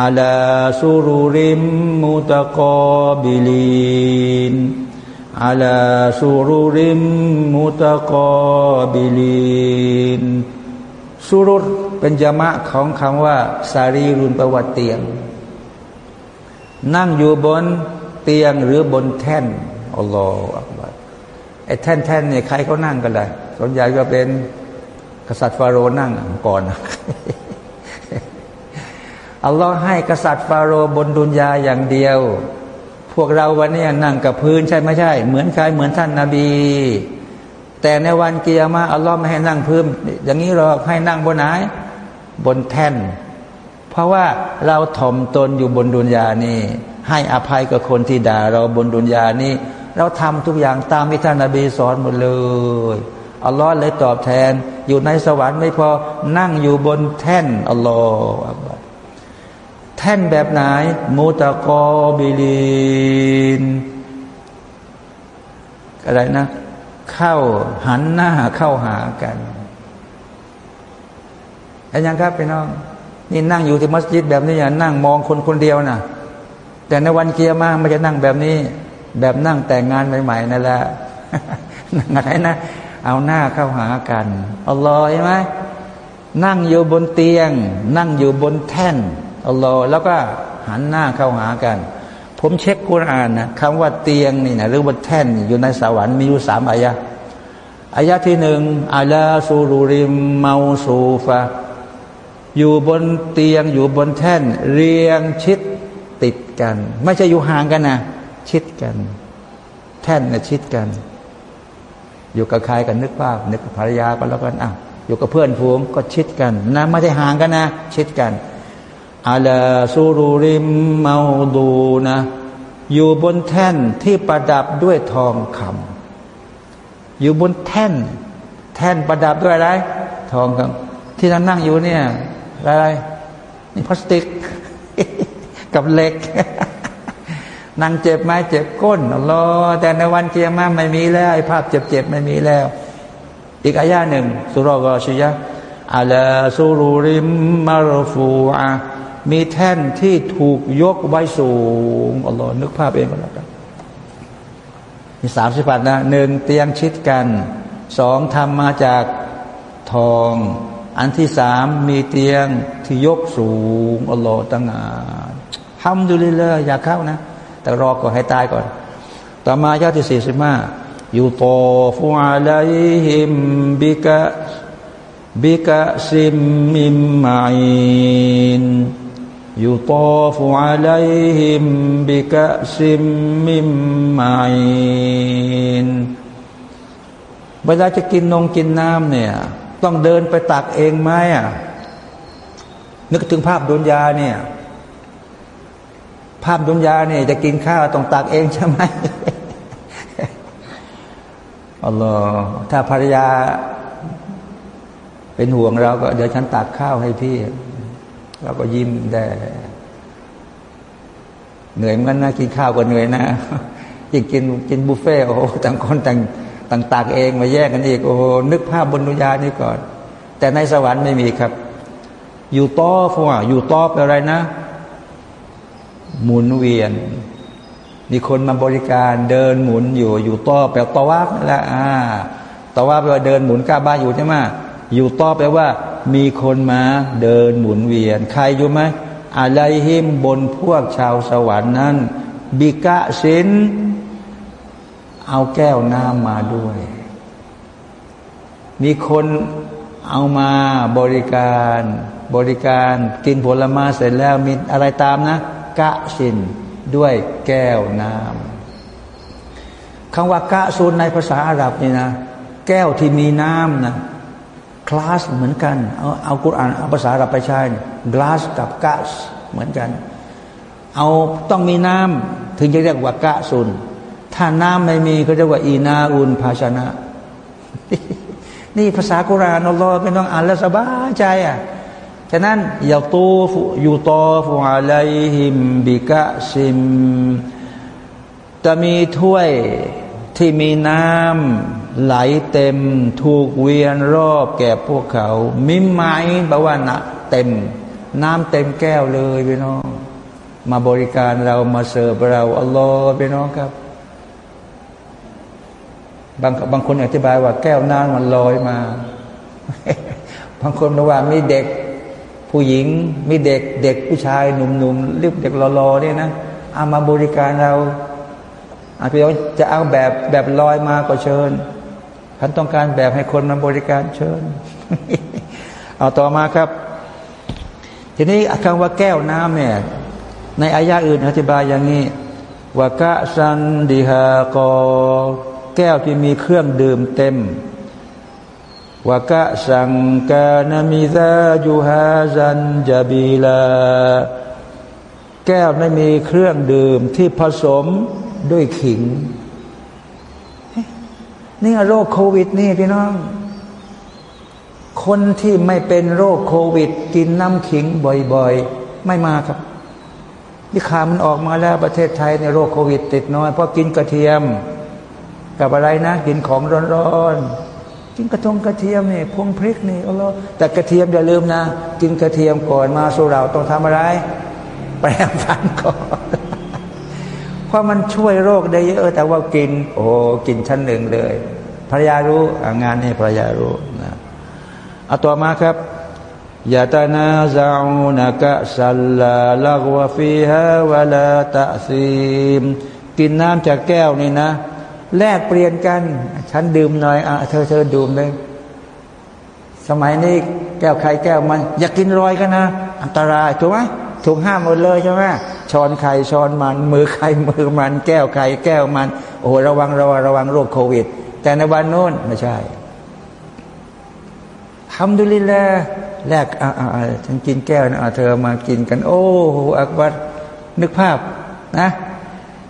อาลาซูรุริมมุตะกอบิลินอาลาซูรุริมมุตะกอบิลินสุรุตเป็นยามะของคำว่า สารีรุนประวัติเตียง นั่งอยู่บนเตียงหรือบนแท่นอัลลอฮฺอักบัดไอ้แท่นแท่นเนี่ยใครเขานั่งกันเลยส่วนใหญ่ก็เป็น กษัตริย์ฟาโรห์นั่งก่อนอัลลอฮ์ให้กษัตริย์ฟาโรห์บนดุนยาอย่างเดียว พวกเราวันนี้นั่งกับพื้นใช่ไม่ใช่ เหมือนใครเหมือนท่านนาบี แต่ในวันเกียร์มาอัลลอฮ์ไม่ให้นั่งพื้น อย่างนี้หรอกให้นั่งบนไหนบนแท่น เพราะว่าเราถ่อมตนอยู่บนดุนยานี่ให้อภัยกับคนที่ด่าเราบนดุนยานี่เราทำทุกอย่างตามที่ท่านนาบีสอนหมดเลยอัลลอฮ์เลยตอบแทน อยู่ในสวรรค์ไม่พอนั่งอยู่บนแท่นอัลลอฮ์แท่นแบบไหนมูตะกอบิลินอะไรนะ เข้าหันหน้าเข้าหากันไอ้ยังครับพี่น้อง นี่นั่งอยู่ที่มัสยิดแบบนี้อย่านั่งมองคนคนเดียวนะแต่ในวันเกียร์มาไมันจะนั่งแบบนี้ แบบนั่งแต่งงานใหม่ๆนั่นแหละนั่งอะไรนะ เอาหน้าเข้าหากันอัลลอฮ์ใช่ไหมนั่งอยู่บนเตียง นั่งอยู่บนแท่นอัลลอฮ์แล้วก็หันหน้าเข้าหากัน ผมเช็คกุรอานนะคำว่าเตียงนี่นะหรือว่าแท่นอยู่ในสวรรค์มีอยู่สามอายะอายะที่หนึ่งอาลาซูรุริมเมาซูฟะอยู่บนเตียงอยู่บนแท่น เรียงชิดติดกัน ไม่ใช่อยู่ห่างกันนะ ชิดกัน แท่นนะชิดกัน อยู่กับใครกันนึกภาพนึกภรรยาก็แล้วกันอะอยู่กับเพื่อนฝูงก็ชิดกันนะไม่ใช่ห่างกันนะ ชิดกันอาลาซูรุริมเมาดูนะ อยู่บนแท่นที่ประดับด้วยทองคำอยู่บนแท่น แท่นประดับด้วยอะไร ทองคำที่เรานั่งอยู่เนี่ยอะไรนี่พลาสติกกับเหล็ก นั่งเจ็บไหมเจ็บก้นรอแต่ในวันเกียร์มาไม่มีแล้วไอ้ภาพเจ็บๆไม่มีแล้ว อีกอายาหนึ่งสุรกอชิยะอาลาซูรุริมมารฟูอามีแท่นที่ถูกยกไว้สูงอัลลอฮ์นึกภาพเองก็แล้วกันมีสามสิบปัตนะหนึ่งเตียงชิดกันสองทำมาจากทอง อันที่สามมีเตียงที่ยกสูงอัลลอฮ์ตั้งงานห้ามดูเลยเลยอย่าเข้านะ แต่รอก่อนให้ตายก่อน ต่อมาอายะที่สี่สิบห้าيطاف عليهم بكأس بكأس من معين يطاف عليهم بكأس من معينเวลาจะกินนงกินน้ำเนี่ย ต้องเดินไปตักเองไหมอะนึกถึงภาพดุนยาเนี่ย ภาพดุนยาเนี่ยจะกินข้าวต้องตักเองใช่ไหมอัลลอฮ์ถ้าภรรยา เป็นห่วงเราก็เดี๋ยวฉันตักข้าวให้พี่ เราก็ยิ้มได้ เหนื่อยเหมือนกันนะกินข้าวก็เหนื่อยนะยิ่งกินกินบุฟเฟ่โอ้ต่างคนต่างต่างตากเองมาแยกกันอีกโอ้นึกภาพบนดุยานี่ก่อน แต่ในสวรรค์ไม่มีครับ อยู่ต้อฟัวอยู่ต้อเป็นอะไรนะ หมุนเวียน มีคนมาบริการเดินหมุนอยู่ อยู่ต้อแปลตวับนั่นแหละอ่าตวับแปลว่าเดินหมุนก้าบ้านอยู่ใช่ไหมอยู่ต้อแปลว่า มีคนมาเดินหมุนเวียน ใครอยู่ไหมอะไรหิมบนพวกชาวสวรรค์นั้น บิกะสินเอาแก้วน้ำมาด้วย มีคนเอามาบริการ บริการกินผลไม้เสร็จแล้วมีอะไรตามนะ กะสินด้วยแก้วน้ำคำว่ากะซุนในภาษาอาหรับนี่นะ แก้วที่มีน้ำนะคลาสเหมือนกัน เอาเอากุรอานเอาภาษาเราไปใช้กลาสกับกะสเหมือนกัน เอาต้องมีน้ำถึงจะเรียกว่ากะซุน ถ้าน้ำไม่มีก็เรียกว่าอีนาอุนภาชนะ นี่ภาษากุรอานอัลลอฮ์ไม่ต้องอ่านแล้วสบายใจอะ ฉะนั้นยาตูฟุยูตอฟุอะลัยฮิมบิกะซิม จะมีถ้วยที่มีน้ำไหลเต็ม ถูกเวียนรอบแก่พวกเขา มิมไม้แปลว่านะเต็ม น้ำเต็มแก้วเลยพี่น้อง มาบริการเรามาเสิร์ฟเราอัลลอฮ์พี่น้องครับบางบางคนอธิบายว่าแก้วน้ำมันลอยมา บางคนบอกว่ามีเด็ก ผู้หญิงมีเด็กเด็กผู้ชายหนุ่มๆเรียกเด็กรอๆเนี่ยนะเอามาบริการเราอาพี่น้องจะเอาแบบแบบลอยมาก็เชิญท่านต้องการแบบให้คนมาบริการเชิญ เอาต่อมาครับ ทีนี้คำว่าแก้วน้ำเนี่ยในอายะอื่นอธิบายอย่างนี้ว่ากะซันดิฮากอแก้วที่มีเครื่องดื่มเต็ม วกะสังกานมิซาจูฮาซันจบีลาแก้วไม่มีเครื่องดื่มที่ผสมด้วยขิง นี่โรคโควิดนี่พี่น้อง คนที่ไม่เป็นโรคโควิด กินน้ำขิงบ่อยๆ ไม่มาครับนี่ข่าวมันออกมาแล้วประเทศไทยในโรคโควิด ติดน้อยเพราะกินกระเทียม กับอะไรนะ กินของร้อนๆ กินกระทงกระเทียมนี่พวงพริกนี่อัลลอฮ์แต่กระเทียมอย่าลืมนะ กินกระเทียมก่อนมาสุราต้องทำอะไร แปรงฟันก่อนเพราะมันช่วยโรคได้เยอะแต่ว่ากิน โอ้กินชั้นหนึ่งเลยภรรยารู้งานนี้ภรรยารู้นะเอาต่อมาครับยาตานาซาอูนักะสัลลาลักวฟีฮาวะลาตะซีมกินน้ำจากแก้วนี่นะ แลกเปลี่ยนกัน ฉันดื่มหน่อยอะเธอเธอดื่มเลยสมัยนี้แก้วใครแก้วมัน อย่ากกินรอยกันนะ อันตรายถูกไหมถูกห้ามหมดเลยใช่ไหมช้อนไข่ช้อนมัน มือใครมือมัน แก้วใครแก้วมัน โอ้ระวังระวังระวังโรคโควิด แต่ในวันโน้นไม่ใช่ทำดุลิลลแรกอ่าฉันกินแก้วนะเธอมากินกัน โอ้โหอักบัดนึกภาพนะ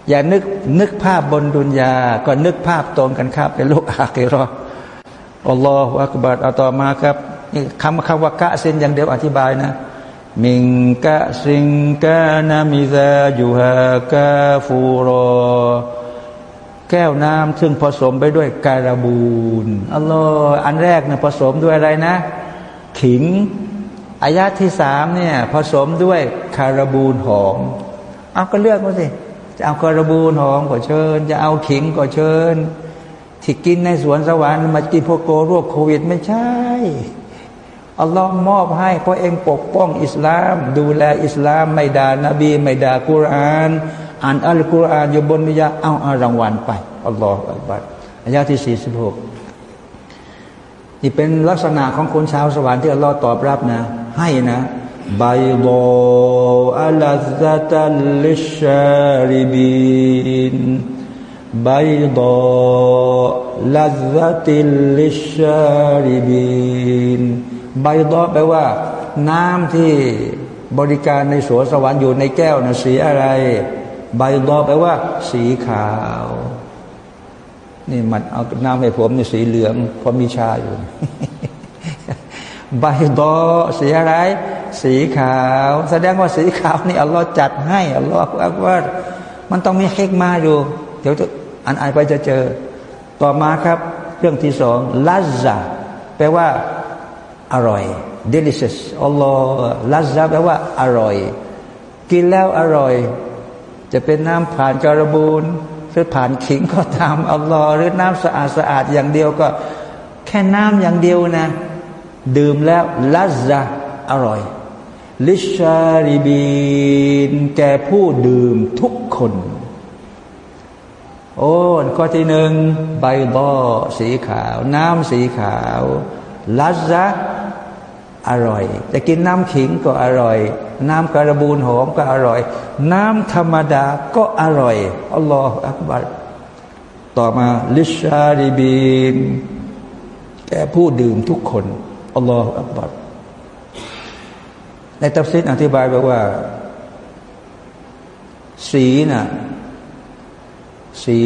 อย่านึกนึกภาพบนดุนยา ก็นึกภาพตรงกันครับเป็นโลกอาคิรออัลลอฮฺอักบัดเอาต่อมาครับนี่คำคำว่ากะเส้นอย่างเดียวอธิบายนะมิงกะสิงกานามิซาจูฮากาฟูรอ แก้วน้ำซึ่งผสมไปด้วยการบูนอัลลอฮ์อันแรกเนี่ยผสมด้วยอะไรนะ ขิงอายะที่สามเนี่ยผสมด้วยคาราบูนหอมเอาก็เลือกมาสิ จะเอาคาราบูนหอมก็เชิญ จะเอาขิงก็เชิญ ที่กินในสวนสวรรค์มากินพวกโกโรคโควิดไม่ใช่อัลลอฮ์มอบให้ เพราะเองปกป้องอิสลาม ดูแลอิสลาม ไม่ด่านบี ไม่ด่ากุราน อ่านอัลกุรอานอยู่บนมิยาเอาอารางวัลไปอัลลอฮฺอัลบัดอายาที่สี่สิบหกนี่เป็นลักษณะของคนชาวสวรรค์ที่อัลลอฮ์ตอบรับนะ ให้นะ บโดอัลซาตัลลิชาริบินบายโดลัซาติลิชาริบินใบดอแปลว่า น้ำที่บริการในสวนสวรรค์อยู่ในแก้วนะสีอะไรใบดอแปลว่า สีขาว นี่มันเอาน้ำให้ผมนี่สีเหลืองเพราะมีชาอยู่ ใบดอสีอะไร สีขาว แสดงว่าสีขาวนี่อัลลอฮ์จัดให้อัลลอฮ์อักว่ามันต้องมีเฮกมาอยู่ เดี๋ยวอันไอไปจะเจอ ต่อมาครับ เรื่องที่สองลัซาแปลว่า อร่อย delicious อัลลอฮ์ลัซาแปลว่า อร่อย กินแล้วอร่อย จะเป็นน้ำผ่านการบูนหรือผ่านขิงก็ตามอัลลอฮ์หรือน้ำสะอาดสะอาดอย่างเดียวก็ แค่น้ำอย่างเดียวนะ ดื่มแล้วลัซาอร่อย ลิชาริบีนแก่ผู้ดื่มทุกคน โอ้ข้อที่หนึ่งใบบอสีขาว น้ำสีขาวลัซะอร่อย จะกินน้ำขิงก็อร่อย น้ำกระบูนหอมก็อร่อย น้ำธรรมดาก็อร่อยอัลลอฮฺอักบัรต่อมาลิชาริบีนแก่ผู้ดื่มทุกคน อัลลอฮฺอักบัรในตัฟซิดอธิบายบอกว่า สีน่ะสี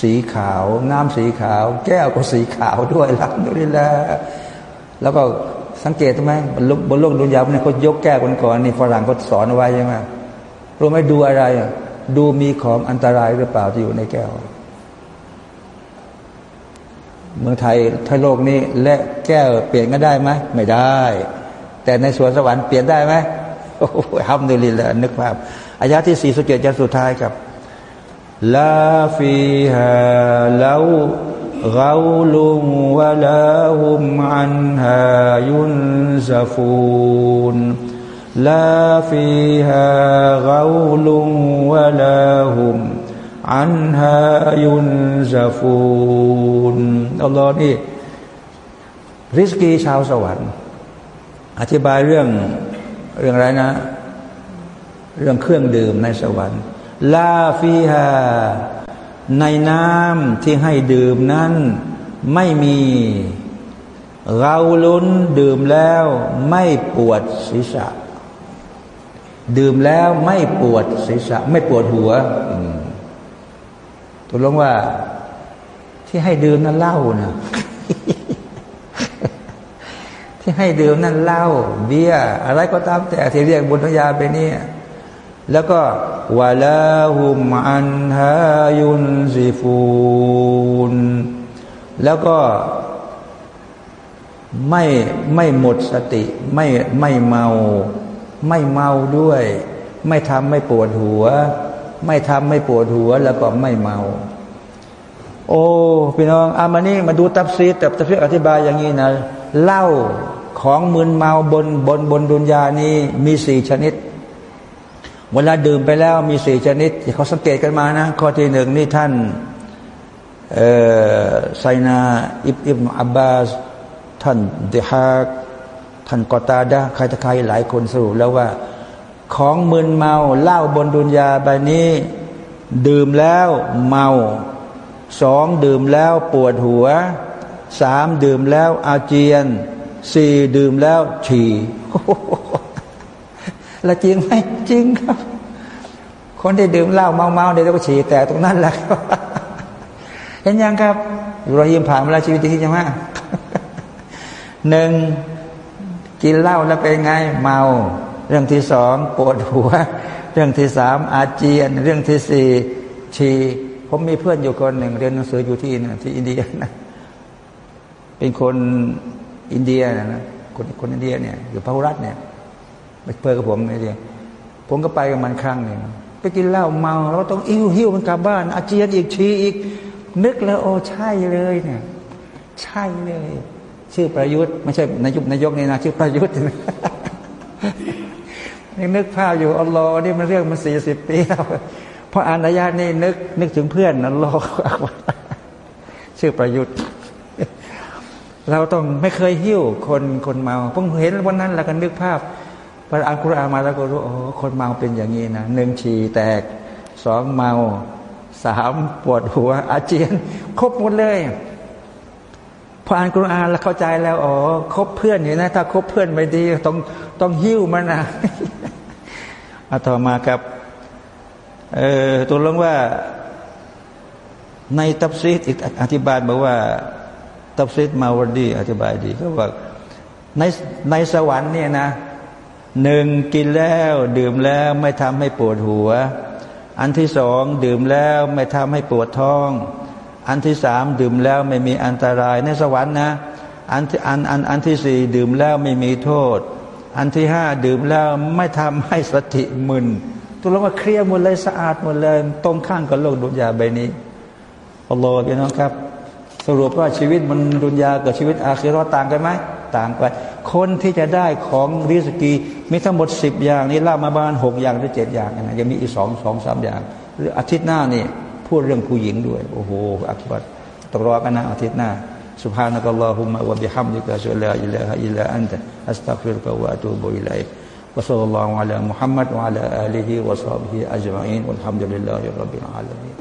สีขาว น้ำสีขาว แก้วก็สีขาวด้วยลักนุลิละแล้วก็สังเกตไหมบนโลกบนโลกดุนยาเนี่ยเขายกแก้วกันก่อนนี่ฝรั่งเขาสอนเอาไว้ใช่ไหมรู้ไหมดูอะไร ดูมีของอันตรายหรือเปล่าที่อยู่ในแก้ว เมืองไทยทั้งโลกนี้ และแก้วเปลี่ยนก็ได้ไหมไม่ได้ แต่ในสวนสวรรค์เปลี่ยนได้ไหมห้าหฮัมดุลิลละนึกภาพอายะที่สี่สิบเจ็ดสุดท้ายครับلا فيها غول ولا هم عنها ينزفون لا فيها غول ولا هم عنها ي نزفون อัลลอฮ์นี่ ริสกีชาวสวรรค์ อธิบายเรื่องเรื่องอะไรนะ เรื่องเครื่องดื่มในสวรรค์ ลาฟีฮาในน้ำที่ให้ดื่มนั้น ไม่มีเราลุ้นดื่มแล้วไม่ปวดศีรษะ ดื่มแล้วไม่ปวดศีรษะ ไม่ปวดหัวต กลงว่า ที่ให้ดื่มนั้นเหล้านะที่ให้ดื่มนั้นเหล้าเบียร์อะไรก็ตามแต่ที่เรียกบุญญาไปนี่แล้วก็วะลาหุมอันฮายุนซิฟูนแล้วก็ไม่ไม่หมดสติ ไม่ไม่เมา ไม่เมาด้วย ไม่ทำไม่ปวดหัว ไม่ทำไม่ปวดหัวแล้วก็ไม่เมา โอ้พี่น้องอามานี่มาดูตับซีแต่ตับซีอธิบายอย่างนี้นะเหล้าของมึนเมาบนบนบนดุนยานี้มีสี่ชนิด เวลาดื่มไปแล้วมีสี่ชนิดเขาสังเกตกันมานะ ข้อที่หนึ่งนี่ท่านไซนาอิบอิบอับบาสท่านเดฮากท่านกอตาดาใครตะใครหลายคนสรุปแล้วว่า ของมึนเมาเหล้าบนดุนยาใบนี้ ดื่มแล้วเมาสองดื่มแล้วปวดหัวสามดื่มแล้วอาเจียนสี่ดื่มแล้วฉี่ล้วจริงไหมจริงครับ คนที่ดื่มเหล้าเมาเมาเดี๋ยวก็ฉี่แต่ตรงนั้นแหละเห็นยังครับเรายิ้มผ่านเวลาชีวิตที่ใช่ไหมหนึ่งกินเหล้าแล้วเป็นไงเมา เรื่องที่สองปวดหัว เรื่องที่สามอาเจียน เรื่องที่สี่ฉี่ผมมีเพื่อนอยู่คนหนึ่งเรียนหนังสืออยู่ที่นะที่อินเดียนะเป็นคนอินเดียนะคนคนอินเดียเนี่ยอยู่พหุรัฐเนี่ยไปเพื่อกับผมไม่เดียผมก็ไปกับมันครั้งหนึ่งไปกินเหล้าเมาเราต้องอิ้วหิ้วมันกลับบ้าน อาเจียนอีกชีอีก นึกแล้วโอ้ใช่เลยเนี่ยใช่เลย ชื่อประยุทธ์ไม่ใช่นายกนายกนี่นะชื่อประยุทธ์ นี่นึกภาพอยู่อัลลอฮ์นี่มันเรื่องมันสี่สิบปีแล้วพออ่านอายานี่นึกนึกถึงเพื่อนอัลลอฮ์ชื่อประยุทธ์ เราต้องไม่เคยหิ้วคนคนเมาเพิ่งเห็นวันนั้นแล้วก็นึกภาพพออ่านคุรานมาแล้วก็รู้โอ้คนเมาเป็นอย่างนี้นะหนึ่งฉี่แตกสองเมาสามปวดหัว อาเจียน ครบหมดเลยพออ่านกุรอานแล้วเข้าใจแล้วอ๋อคบเพื่อนอยู่นะ ถ้าคบเพื่อนไม่ดี ต้องต้องหิ้วมันนะ อาต่อมากับเออตัวลงว่าในตับซีดอีกอธิบายบอกว่าตับซีดมาวดี อธิบายดีเขาบอกในในสวรรค์เนี่ยนะหนึ่งกินแล้วดื่มแล้วไม่ทำให้ปวดหัว อันที่สองดื่มแล้วไม่ทำให้ปวดท้อง อันที่สามดื่มแล้วไม่มีอันตรายในสวรรค์นะ อันที่อันอันอันที่สี่ดื่มแล้วไม่มีโทษ อันที่ห้าดื่มแล้วไม่ทำให้สติมึนตัวเราว่าเคลียร์หมดเลยสะอาดหมดเลยตรงข้างกับโลกดุนยาใบนี้อัลลอฮฺพี่น้องครับ สรุปว่าชีวิตมันดุนยากับชีวิตอาคิรอต่างกันไหมต่างกันคนที่จะได้ของริสกีมีทั้งหมดสิบอย่าง นี่เล่ามาบ้านหกอย่างหรือเจ็ดอย่างนะยังมีอีกสองสองสามอย่าง หรืออาทิตย์หน้านี่พูดเรื่องผู้หญิงด้วย โอ้โหอักบัดต้องรอกันนะอาทิตย์หน้า Subhanakallahumma wa bihamdika asyhadu an la illa anta astaghfiruka wa atubu ilaik. Wassallallahu ala Muhammad wa ala alihi wa sahbihi ajma'in. Walhamdulillahirabbil alamin.